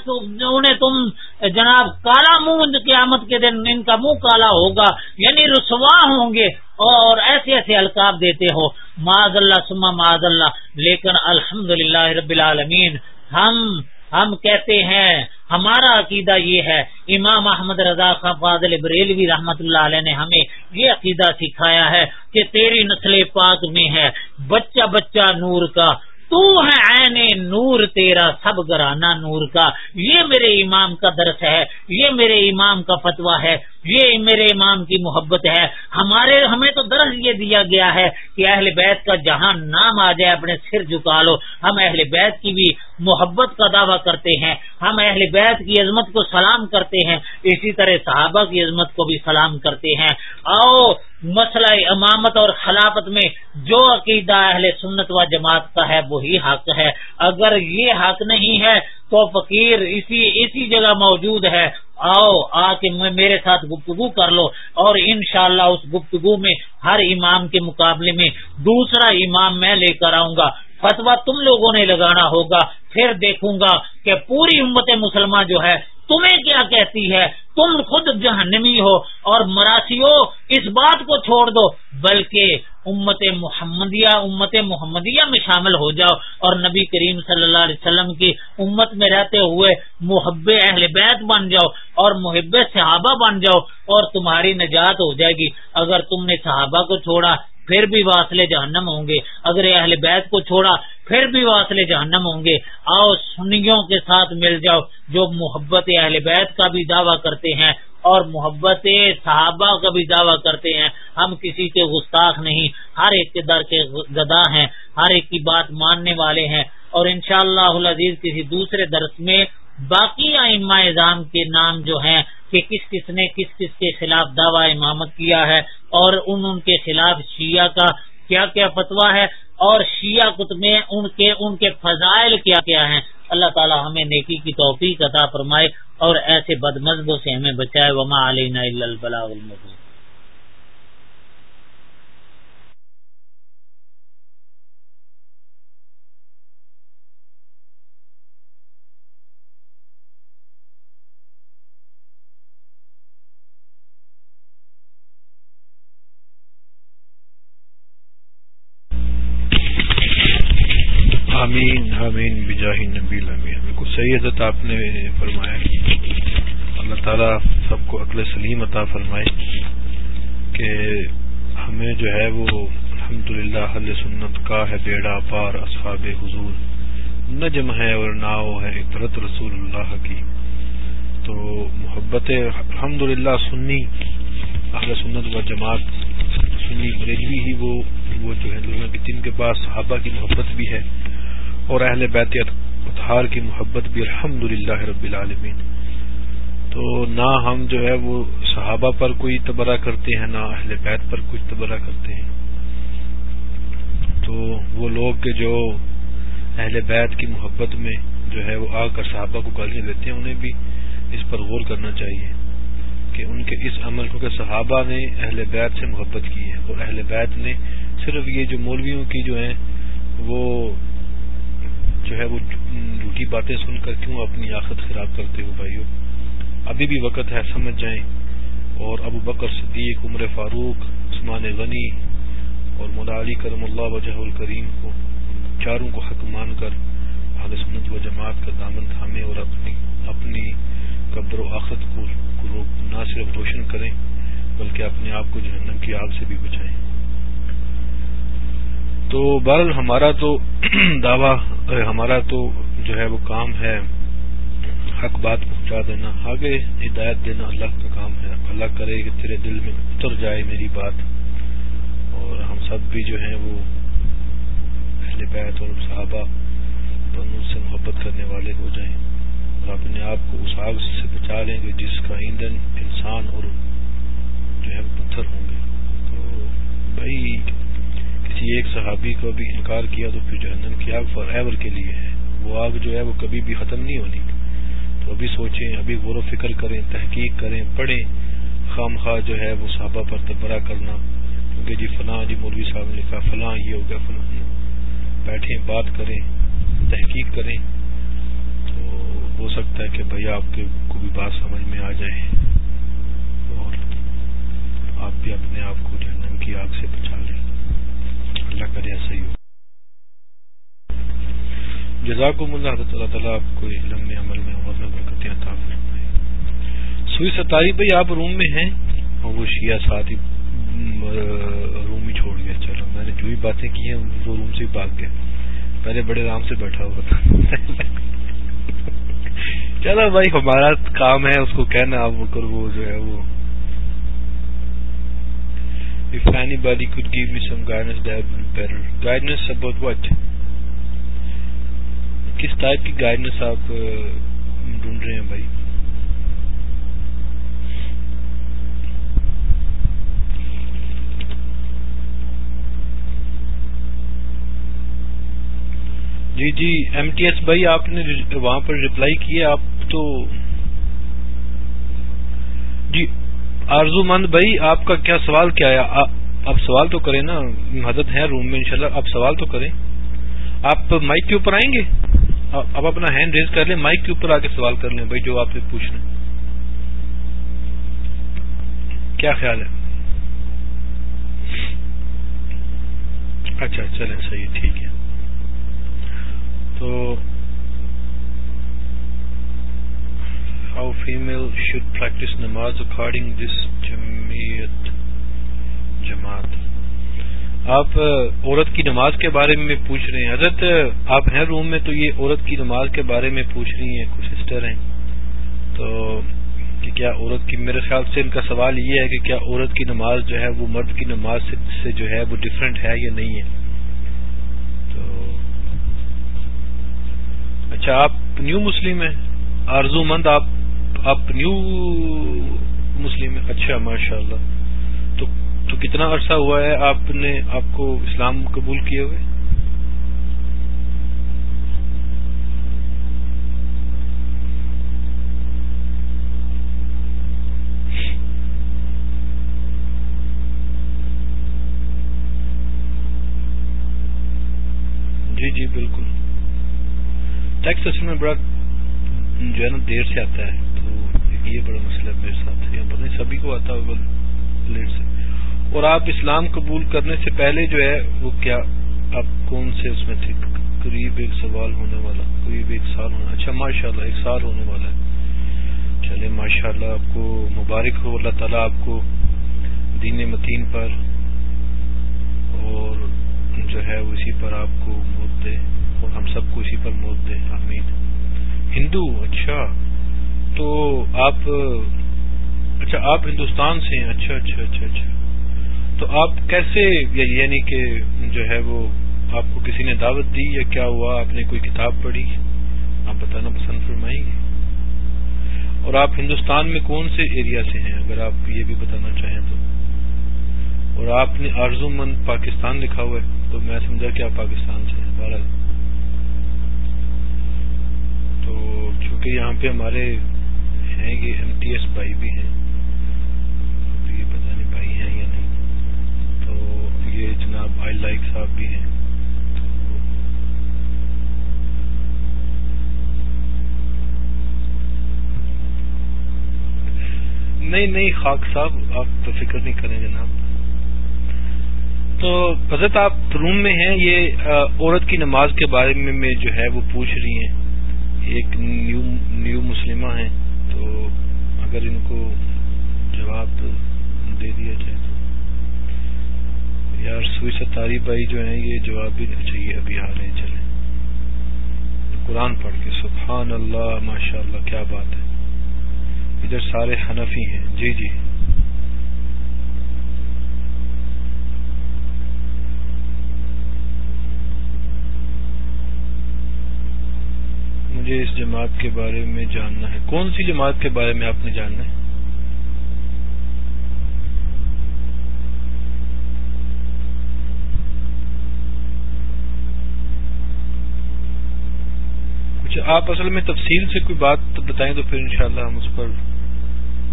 انہیں تم جناب کالا منہ قیامت کے دن ان کا منہ کالا ہوگا یعنی رسوا ہوں گے اور ایسے ایسے القاب دیتے ہو۔ معذ اللہ سما معذ اللہ۔ لیکن الحمد رب العالمین، ہم ہم کہتے ہیں ہمارا عقیدہ یہ ہے، امام احمد رضا خان فاضل بریلوی رحمت اللہ علیہ نے ہمیں یہ عقیدہ سکھایا ہے کہ تیری نسل پاک میں ہے، بچہ بچہ نور کا تو ہے عین نور تیرا سب گرانا نور کا۔ یہ میرے امام کا درس ہے، یہ میرے امام کا فتوا ہے، یہ میرے امام کی محبت ہے۔ ہمارے، ہمیں تو درس یہ دیا گیا ہے کہ اہل بیت کا جہاں نام آ جائے، اپنے سر جھکا لو۔ ہم اہل بیت کی بھی محبت کا دعویٰ کرتے ہیں، ہم اہل بیت کی عظمت کو سلام کرتے ہیں۔ اسی طرح صحابہ کی عظمت کو بھی سلام کرتے ہیں۔ آؤ مسئلہ امامت اور خلافت میں جو عقیدہ اہل سنت و جماعت کا ہے وہی حق ہے۔ اگر یہ حق نہیں ہے تو فقیر اسی اسی جگہ موجود ہے۔ آؤ آ کے میرے ساتھ گفتگو کر لو۔ اور انشاءاللہ اس گفتگو میں ہر امام کے مقابلے میں دوسرا امام میں لے کر آؤں گا۔ فتوا تم لوگوں نے لگانا ہوگا، پھر دیکھوں گا کہ پوری امت مسلمان جو ہے، تمہیں کیا کہتی ہے؟ تم خود جہنمی ہو اور مراسی ہو اس بات کو چھوڑ دو، بلکہ امت محمدیہ امت محمدیہ میں شامل ہو جاؤ اور نبی کریم صلی اللہ علیہ وسلم کی امت میں رہتے ہوئے محب اہل بیت بن جاؤ اور محب صحابہ بن جاؤ اور تمہاری نجات ہو جائے گی۔ اگر تم نے صحابہ کو چھوڑا پھر بھی واصل جہنم ہوں گے۔ اگر اہل بیت کو چھوڑا، پھر بھی واصل جہنم ہوں گے۔ آؤ، سنیوں کے ساتھ مل جاؤ۔ جو محبت اہل بیت کا بھی دعویٰ کرتے ہیں اور محبت صحابہ کا بھی دعویٰ کرتے ہیں، ہم کسی کے گستاخ نہیں۔ ہر ایک کے در کے گدا ہیں، ہر ایک کی بات ماننے والے ہیں۔ اور انشاءاللہ شاء اللہ کسی دوسرے درس میں باقی ائمہ اظام کے نام جو ہیں کہ کس کس نے کس کس کے خلاف دعوی امامت کیا ہے اور ان ان کے خلاف شیعہ کا کیا کیا فتویٰ ہے اور شیعہ کتب میں ان کے ان کے فضائل کیا کیا ہیں۔ اللہ تعالی ہمیں نیکی کی توفیق عطا فرمائے اور ایسے بد مذہبوں سے ہمیں بچائے۔ وما علینا البلاء المبین صحیح حضرت آپ نے فرمایا اللہ تعالیٰ سب کو عقل سلیم عطا فرمائے کہ ہمیں جو ہے وہ الحمد للہ سنت کا ہے بیڑا پار، اصحاب حضور، نجم ہے اور ناؤ ہے اطرت رسول اللہ کی۔ تو محبت الحمد للہ سنی، اہل سنت و جماعت سنی بریلوی ہی وہ وہ جو ہے لوگوں کی جن کے پاس صحابہ کی محبت بھی ہے اور اہل بیت اطہار کی محبت بھی الحمد للہ رب العالمین۔ تو نہ ہم جو ہے وہ صحابہ پر کوئی تبرہ کرتے ہیں، نہ اہل بیت پر کوئی تبرہ کرتے ہیں۔ تو وہ لوگ کے جو اہل بیت کی محبت میں جو ہے وہ آ کر صحابہ کو گالیاں دیتے ہیں، انہیں بھی اس پر غور کرنا چاہیے کہ ان کے اس عمل کو کہ صحابہ نے اہل بیت سے محبت کی ہے۔ اور اہل بیت نے صرف یہ جو مولویوں کی جو ہیں، وہ جو ہے وہ جھوٹی باتیں سن کر کیوں اپنی آخت خراب کرتے ہو بھائیو؟ ابھی بھی وقت ہے، سمجھ جائیں۔ اور ابو بکر صدیق، عمر فاروق، عثمان غنی اور مولا علی کرم اللہ وجہ الکریم کو چاروں کو حق مان کر اہل سنت و جماعت کا دامن تھامے اور اپنی اپنی قبر و آخت کو نہ صرف روشن کریں، بلکہ اپنے آپ کو جہنم کی آگ سے بھی بچائیں۔ تو بہرحال ہمارا تو دعوی ہمارا تو جو ہے وہ کام ہے، حق بات پہنچا دینا، آگے ہدایت دینا اللہ کا کام ہے۔ اللہ کرے کہ تیرے دل میں اتر جائے میری بات۔ اور ہم سب بھی جو ہیں وہ اہل بیت اور صحابہ دونوں سے محبت کرنے والے ہو جائیں۔ اور اپنے آپ کو اس آگ سے بچا لیں گے جس کا ایندھن انسان اور جو ہے پتھر ہوں گے۔ تو بھائی، کسی ایک صحابی کو بھی انکار کیا تو پھر جہنم کی آگ فار ایور کے لیے ہے۔ وہ آگ جو ہے وہ کبھی بھی ختم نہیں ہونی تو ابھی سوچیں، ابھی غور و فکر کریں، تحقیق کریں، پڑھیں۔ خام خواہ جو ہے وہ صحابہ پر تبرہ کرنا۔ کیونکہ جی فلاں جی مولوی صاحب نے لکھا، فلاں یہ ہو گیا، فلاں بیٹھیں، بات کریں، تحقیق کریں۔ تو ہو سکتا ہے کہ بھائی آپ کے کو بھی بات سمجھ میں آ جائے۔ اور آپ بھی اپنے آپ کو جہنم کی آگ سے بچا لیں۔ اللہ کرے ایسا ہی ہو۔ جزاکم اللہ حضرت اللہ تعالیٰ آپ کو علم میں، عمل میں عمر میں برکتیں عطا فرمائے۔ سوئی ستاری بھائی، آپ روم میں ہیں اور وہ شیعہ ساتھ ہی روم ہی چھوڑ گیا چلو، میں نے جو بھی باتیں کی ہیں، وہ روم سے بھاگ گیا پہلے بڑے آرام سے بیٹھا ہوا تھا۔ چلو بھائی، ہمارا کام ہے اس کو کہنا، آپ وہ وہ جو ہے وہ۔ If anybody could give me some guidance that would be better. Guidance about what? کس ٹائپ کی گائیڈنس آپ ڈھونڈ رہے ہیں بھائی؟ جی جی ایم ٹی ایس بھائی، آپ نے وہاں پر ریپلائی کیے آپ تو جی آرزو مند بھائی، آپ کا کیا سوال کیا ہے؟ آپ سوال تو کریں نا حضرت ہے روم میں انشاءاللہ، آپ سوال تو کریں۔ آپ مائک کے اوپر آئیں گے؟ اب اپنا ہینڈ ریز کر لیں مائک کے اوپر آ کے سوال کر لیں، بھائی جو آپ سے پوچھ لیں کیا خیال ہے؟ اچھا چلیں، صحیح، ٹھیک ہے۔ تو ہاؤ فیمل شوڈ پریکٹس نماز اکارڈنگ دس جمعیت جماعت۔ آپ عورت کی نماز کے بارے میں پوچھ رہے ہیں۔ حضرت آپ ہیں روم میں تو یہ عورت کی نماز کے بارے میں پوچھ رہی ہیں، کچھ سسٹر ہیں۔ تو، کہ کیا عورت کی، میرے خیال سے ان کا سوال یہ ہے کہ کیا عورت کی نماز جو ہے وہ مرد کی نماز سے جو ہے وہ ڈفرینٹ ہے یا نہیں ہے؟ تو اچھا آپ نیو مسلم ہیں، آرزو مند آپ آپ نیو مسلم ہیں۔ اچھا ماشاء اللہ تو تو کتنا عرصہ ہوا ہے آپ نے آپ کو اسلام قبول کیے ہوئے؟ جی جی بالکل۔ ٹیکس اصل میں بڑا جو ہے نا دیر سے آتا ہے، تو یہ بڑا مسئلہ میرے ساتھ۔ ہے پتہ نہیں سبھی کو آتا ہوگا لیٹ سے۔ اور آپ اسلام قبول کرنے سے پہلے جو ہے، وہ کیا؟ آپ کون سے اس میں تھے؟ قریب ایک سوال ہونے والا، قریب ایک سال ہونا۔ اچھا ماشاء اللہ ایک سال ہونے والا ہے۔ چلے ماشاء اللہ آپ کو مبارک ہو۔ اللہ تعالیٰ آپ کو دین متین پر اور جو ہے اسی پر آپ کو موت دے اور ہم سب کو اسی پر موت دے۔ امید ہندو اچھا۔ تو آپ اچھا آپ ہندوستان سے ہیں۔ اچھا اچھا اچھا اچھا۔ تو آپ کیسے یعنی کہ جو ہے وہ آپ کو کسی نے دعوت دی یا کیا ہوا؟ آپ نے کوئی کتاب پڑھی؟ آپ بتانا پسند فرمائیں گے۔ اور آپ ہندوستان میں کون سے ایریا سے ہیں؟ اگر آپ یہ بھی بتانا چاہیں تو۔ اور آپ نے آرزو مند پاکستان لکھا ہوا ہے، تو میں سمجھا کہ آپ پاکستان سے ہیں، بہرحال۔ تو چونکہ یہاں پہ ہمارے ہیں یہ ایم ٹی ایس بھائی بھی ہیں یہ جناب آئی لائک صاحب بھی ہیں۔ نہیں نہیں، خاک صاحب، آپ تو فکر نہیں کریں جناب۔ تو حضرت آپ روم میں ہیں، یہ عورت کی نماز کے بارے میں میں جو ہے وہ پوچھ رہی ہیں۔ ایک نیو نیو مسلمہ ہیں، تو اگر ان کو جواب دے دیا جائے تو۔ یار سوئی ستاری بھائی جو ہیں، یہ جواب بھی چاہیے، ابھی آ رہے ہیں چلے قرآن پڑھ کے سبحان اللہ ماشاء اللہ کیا بات ہے۔ ادھر سارے حنفی ہیں۔ جی جی۔ مجھے اس جماعت کے بارے میں جاننا ہے۔ کون سی جماعت کے بارے میں آپ نے جاننا ہے؟ آپ اصل میں تفصیل سے کوئی بات بتائیں تو پھر انشاءاللہ ہم اس پر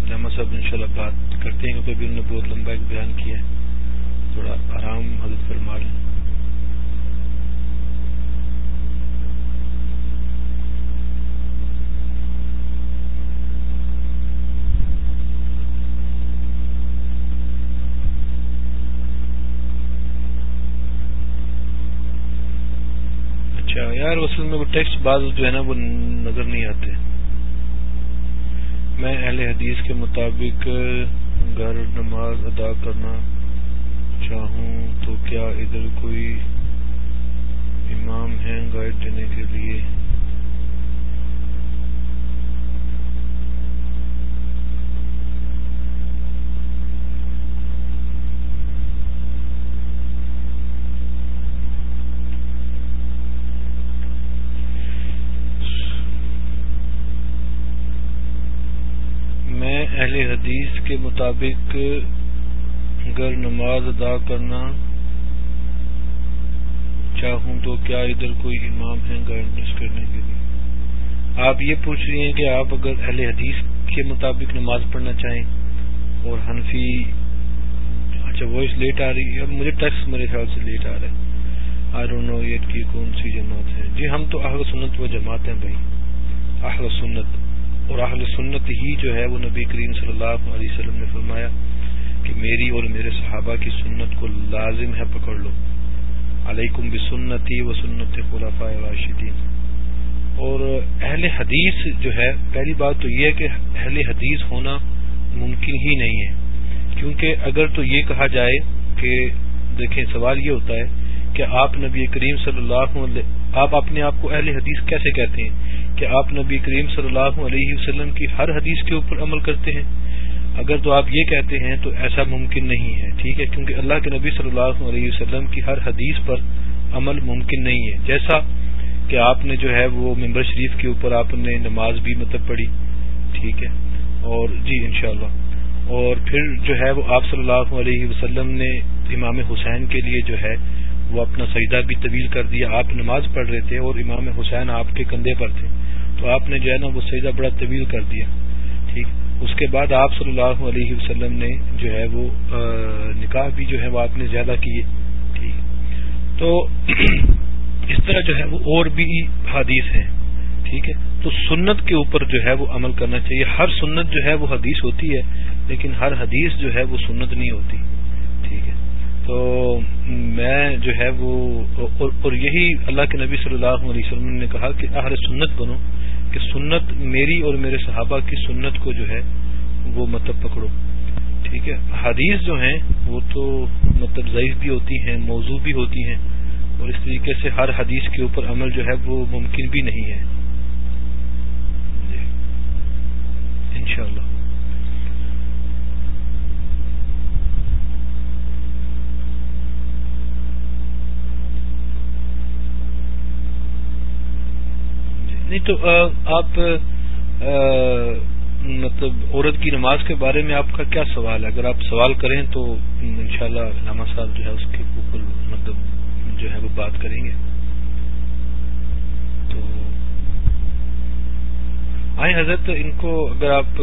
جامع صاحب انشاءاللہ بات کرتے ہیں، کیونکہ ابھی انہوں نے بہت لمبا ایک بیان کیا ہے، تھوڑا آرام حضرت فرما لیں یار، اصل میں وہ ٹیکسٹ بعض جو ہے نا وہ نظر نہیں آتے۔ میں اہل حدیث کے مطابق گھر نماز ادا کرنا چاہوں تو کیا ادھر کوئی امام ہے گائیڈ دینے کے لیے؟ میں اہل حدیث کے مطابق اگر نماز ادا کرنا چاہوں تو کیا ادھر کوئی امام ہے گائیڈنس کرنے کے لیے؟ آپ یہ پوچھ رہی ہیں کہ آپ اگر اہل حدیث کے مطابق نماز پڑھنا چاہیں اور حنفی اچھا وائس لیٹ آ رہی ہے، مجھے ٹیکس میرے خیال سے لیٹ آ رہا ہے۔ آئی ڈونٹ نو یہ کی کون سی جماعت ہے۔ جی ہم تو اہل سنت و جماعت ہیں بھائی۔ اہل سنت۔ اور اہل سنت ہی جو ہے وہ نبی کریم صلی اللہ علیہ وسلم نے فرمایا کہ میری اور میرے صحابہ کی سنت کو لازم ہے پکڑ لو۔ علیکم بسنتی و سنت خلافہ راشدین اور اہل حدیث جو ہے، پہلی بات تو یہ ہے کہ اہل حدیث ہونا ممکن ہی نہیں ہے۔ کیونکہ اگر تو یہ کہا جائے کہ، دیکھیں، سوال یہ ہوتا ہے کہ آپ نبی کریم صلی اللہ علیہ آپ اپنے آپ کو اہل حدیث کیسے کہتے ہیں؟ کہ آپ نبی کریم صلی اللہ علیہ وسلم کی ہر حدیث کے اوپر عمل کرتے ہیں۔ اگر تو آپ یہ کہتے ہیں تو ایسا ممکن نہیں ہے، ٹھیک ہے؟ کیونکہ اللہ کے نبی صلی اللہ علیہ وسلم کی ہر حدیث پر عمل ممکن نہیں ہے۔ جیسا کہ آپ نے جو ہے وہ ممبر شریف کے اوپر آپ نے نماز بھی مطلب پڑھی، ٹھیک ہے؟ اور جی انشاءاللہ۔ اور پھر جو ہے وہ آپ صلی اللہ علیہ وسلم نے امام حسین کے لیے جو ہے وہ اپنا سجدہ بھی طویل کر دیا۔ آپ نماز پڑھ رہے تھے اور امام حسین آپ کے کندھے پر تھے۔ تو آپ نے جو ہے نا وہ سجدہ بڑا طویل کر دیا، ٹھیک؟ اس کے بعد آپ صلی اللہ علیہ وسلم نے جو ہے وہ نکاح بھی جو ہے وہ آپ نے زیادہ کیے، ٹھیک؟ تو اس طرح جو ہے وہ اور بھی حدیث ہیں، ٹھیک ہے؟ تو سنت کے اوپر جو ہے وہ عمل کرنا چاہیے۔ ہر سنت جو ہے وہ حدیث ہوتی ہے، لیکن ہر حدیث جو ہے وہ سنت نہیں ہوتی۔ تو میں جو ہے وہ اور یہی اللہ کے نبی صلی اللہ علیہ وسلم نے کہا کہ اہل سنت بنو کہ سنت میری اور میرے صحابہ کی سنت کو جو ہے وہ مطلب پکڑو۔ ٹھیک ہے؟ حدیث جو ہیں وہ تو مطلب ضعیف بھی ہوتی ہیں، موضوع بھی ہوتی ہیں اور اس طریقے سے ہر حدیث کے اوپر عمل جو ہے وہ ممکن بھی نہیں ہے۔ جی۔ انشاءاللہ۔ نہیں تو آپ مطلب عورت کی نماز کے بارے میں آپ کا کیا سوال ہے؟ اگر آپ سوال کریں تو انشاءاللہ شاء علامہ صاحب جو ہے اس کے اوپر مطلب جو ہے وہ بات کریں گے۔ تو آئیں حضرت، ان کو اگر آپ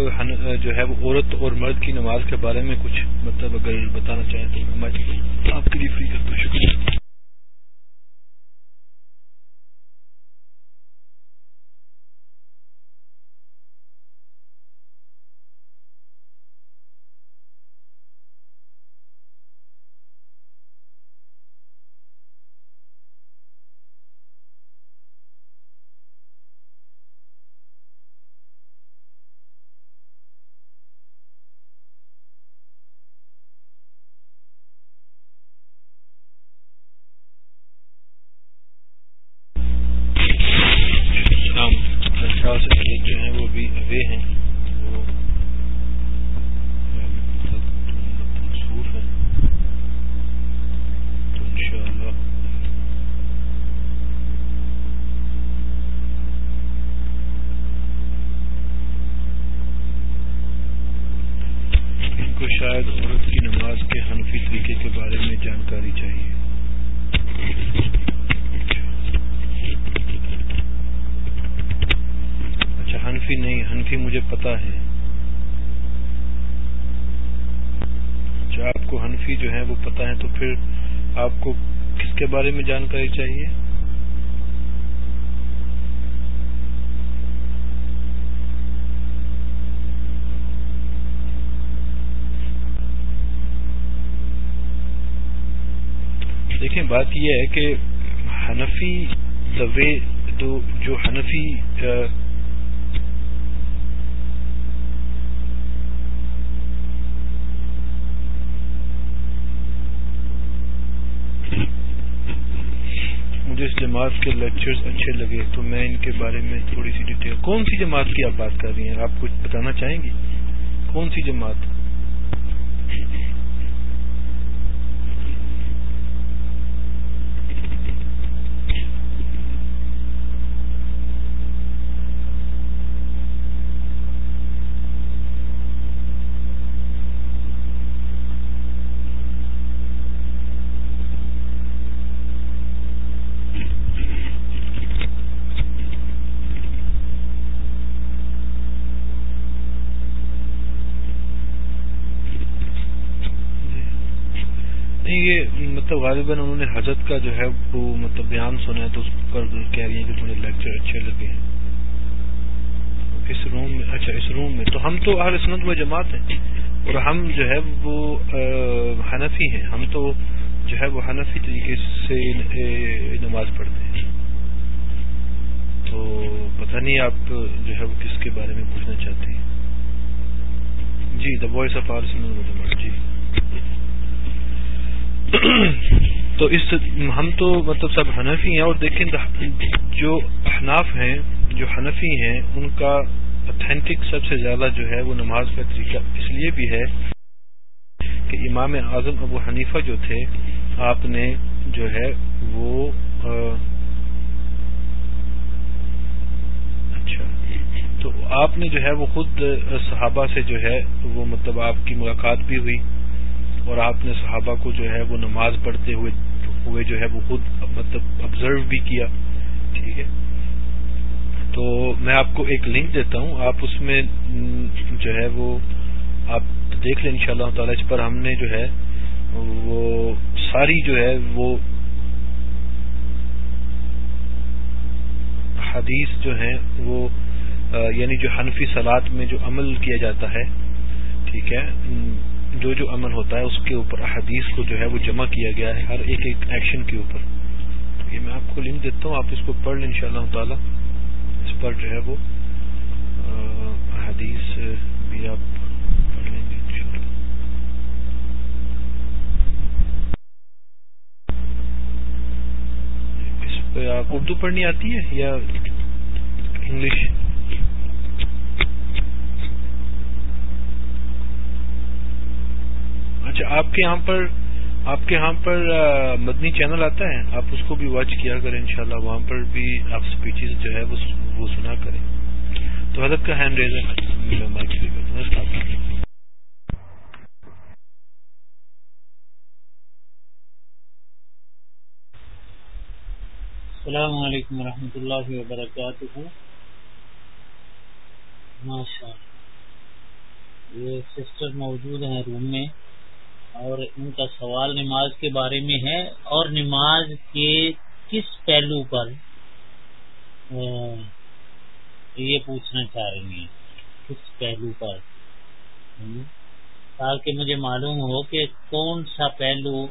جو ہے وہ عورت اور مرد کی نماز کے بارے میں کچھ مطلب اگر بتانا چاہیں تو میں آپ کے لیے فری کرتا ہوں۔ شکریہ۔ کو شاید عورت کی نماز کے حنفی طریقے کے بارے میں جانکاری چاہیے۔ اچھا حنفی نہیں، حنفی مجھے پتا ہے۔ اچھا آپ کو حنفی جو ہے وہ پتا ہے تو پھر آپ کو کس کے بارے میں جانکاری چاہیے؟ دیکھیں، بات یہ ہے کہ حنفی دا وے جو حنفی مجھے اس جماعت کے لیکچرز اچھے لگے، تو میں ان کے بارے میں تھوڑی سی ڈیٹیل کون سی جماعت کی آپ بات کر رہی ہیں؟ آپ کچھ بتانا چاہیں گی؟ کون سی جماعت؟ مطلب غالباً انہوں نے حضرت کا جو ہے وہ مطلب بیان سنا ہے تو اس پر کہہ رہی ہیں کہ مجھے لیکچر اچھے لگے ہیں۔ اس روم میں اچھا اس روم میں۔ تو ہم تو اہل سنت و جماعت ہیں اور ہم جو ہے وہ حنفی ہیں۔ ہم تو جو ہے وہ حنفی طریقے سے نماز پڑھتے ہیں۔ تو پتہ نہیں آپ جو ہے وہ کس کے بارے میں پوچھنا چاہتے ہیں۔ جی دا وائس آف آل سنت و جماعت جی۔ تو اس ہم تو مطلب سب حنفی ہیں اور دیکھیں جو احناف ہیں، جو حنفی ہیں، ان کا اتھینٹک سب سے زیادہ جو ہے وہ نماز کا طریقہ اس لیے بھی ہے کہ امام اعظم ابو حنیفہ جو تھے، آپ نے جو ہے وہ اچھا تو آپ نے جو ہے وہ خود صحابہ سے جو ہے وہ مطلب آپ کی ملاقات بھی ہوئی۔ اور آپ نے صحابہ کو جو ہے وہ نماز پڑھتے ہوئے ہوئے جو ہے وہ خود مطلب آبزرو بھی کیا، ٹھیک ہے؟ تو میں آپ کو ایک لنک دیتا ہوں، آپ اس میں جو ہے وہ آپ دیکھ لیں ان شاء اللہ تعالی، اس پر ہم نے جو ہے وہ ساری جو ہے وہ حدیث جو ہیں وہ یعنی جو حنفی سلاد میں جو عمل کیا جاتا ہے، ٹھیک ہے؟ جو جو عمل ہوتا ہے اس کے اوپر احادیث کو جو ہے وہ جمع کیا گیا ہے ہر ایک ایک ایکشن کے اوپر۔ یہ میں آپ کو لنک دیتا ہوں، آپ اس کو پڑھ لیں ان شاء اللہ تعالی۔ اس پر جو ہے وہ احادیث بھی آپ پڑھ لیں گے اس پہ آپ اردو پڑھنی آتی ہے یا انگلش؟ اچھا آپ کے یہاں پر آپ کے یہاں پر مدنی چینل آتا ہے؟ آپ اس کو بھی واچ کیا کریں انشاءاللہ، وہاں پر بھی آپ اسپیچز جو ہے وہ سنا کریں۔ تو حضرت کا ہینڈ ریزر السلام علیکم۔ ورحمۃ اللہ وبرکاتہ۔ ماشاء اللہ یہ سسٹر موجود ہیں روم میں۔ اور ان کا سوال نماز کے بارے میں ہے اور نماز کے کس پہلو پر؟ یہ پوچھنا چاہ رہی ہیں۔ کس پہلو پر؟ تاکہ مجھے معلوم ہو کہ کون سا پہلو،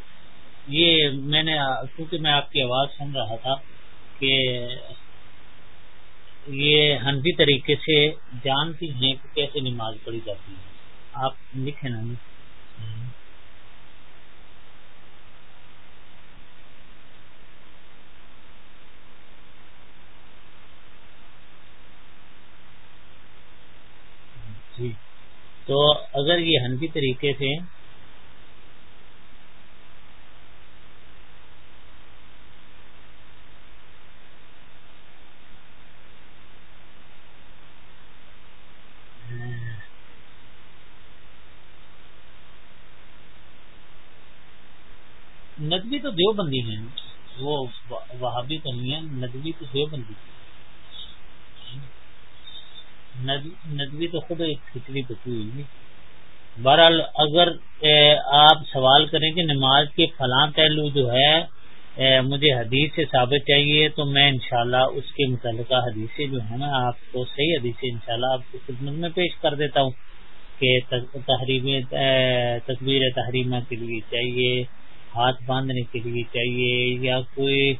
یہ میں نے، کیونکہ میں آپ کی آواز سن رہا تھا کہ یہ ہنفی طریقے سے جانتی ہیں کہ کیسے نماز پڑھی جاتی ہے۔ آپ لکھیں نا۔ جی۔ تو اگر یہ ہنفی طریقے سے ندوی تو دیو بندی ہیں۔ وہ وہابی تو نہیں ہے ندوی تو دیو بندی ندوی تو خود ایک کھچڑی پکی ہوئی بہرحال اگر آپ سوال کریں کہ نماز کے فلاں پہلو جو ہے مجھے حدیث سے ثابت چاہیے، تو میں انشاءاللہ اس کے متعلقہ حدیثیں جو ہے نا، آپ کو صحیح حدیثیں انشاءاللہ آپ کی خدمت میں پیش کر دیتا ہوں کہ تحریم تصویر تحریمہ کے لیے چاہیے، ہاتھ باندھنے کے لیے چاہیے، یا کوئی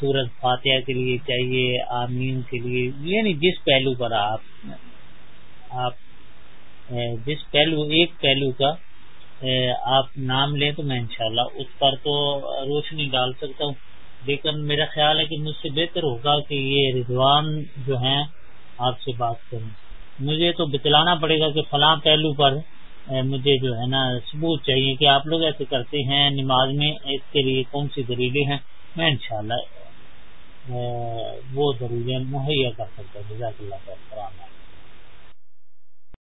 سورج فاتحہ کے لیے چاہیے، آمین کے لیے۔ یعنی جس پہلو پر آپ آپ جس پہلو، ایک پہلو کا آپ نام لیں تو میں انشاءاللہ اس پر تو روشنی ڈال سکتا ہوں۔ لیکن میرا خیال ہے کہ مجھ سے بہتر ہوگا کہ یہ رضوان جو ہیں، آپ سے بات کریں۔ مجھے تو بتلانا پڑے گا کہ فلاں پہلو پر مجھے جو ہے نا ثبوت چاہیے کہ آپ لوگ ایسے کرتے ہیں، نماز میں اس کے لیے کون سی دلیلیں ہیں، میں انشاءاللہ وہ ضروری مہیا کر سکتا ہیں جزاک اللہ خیر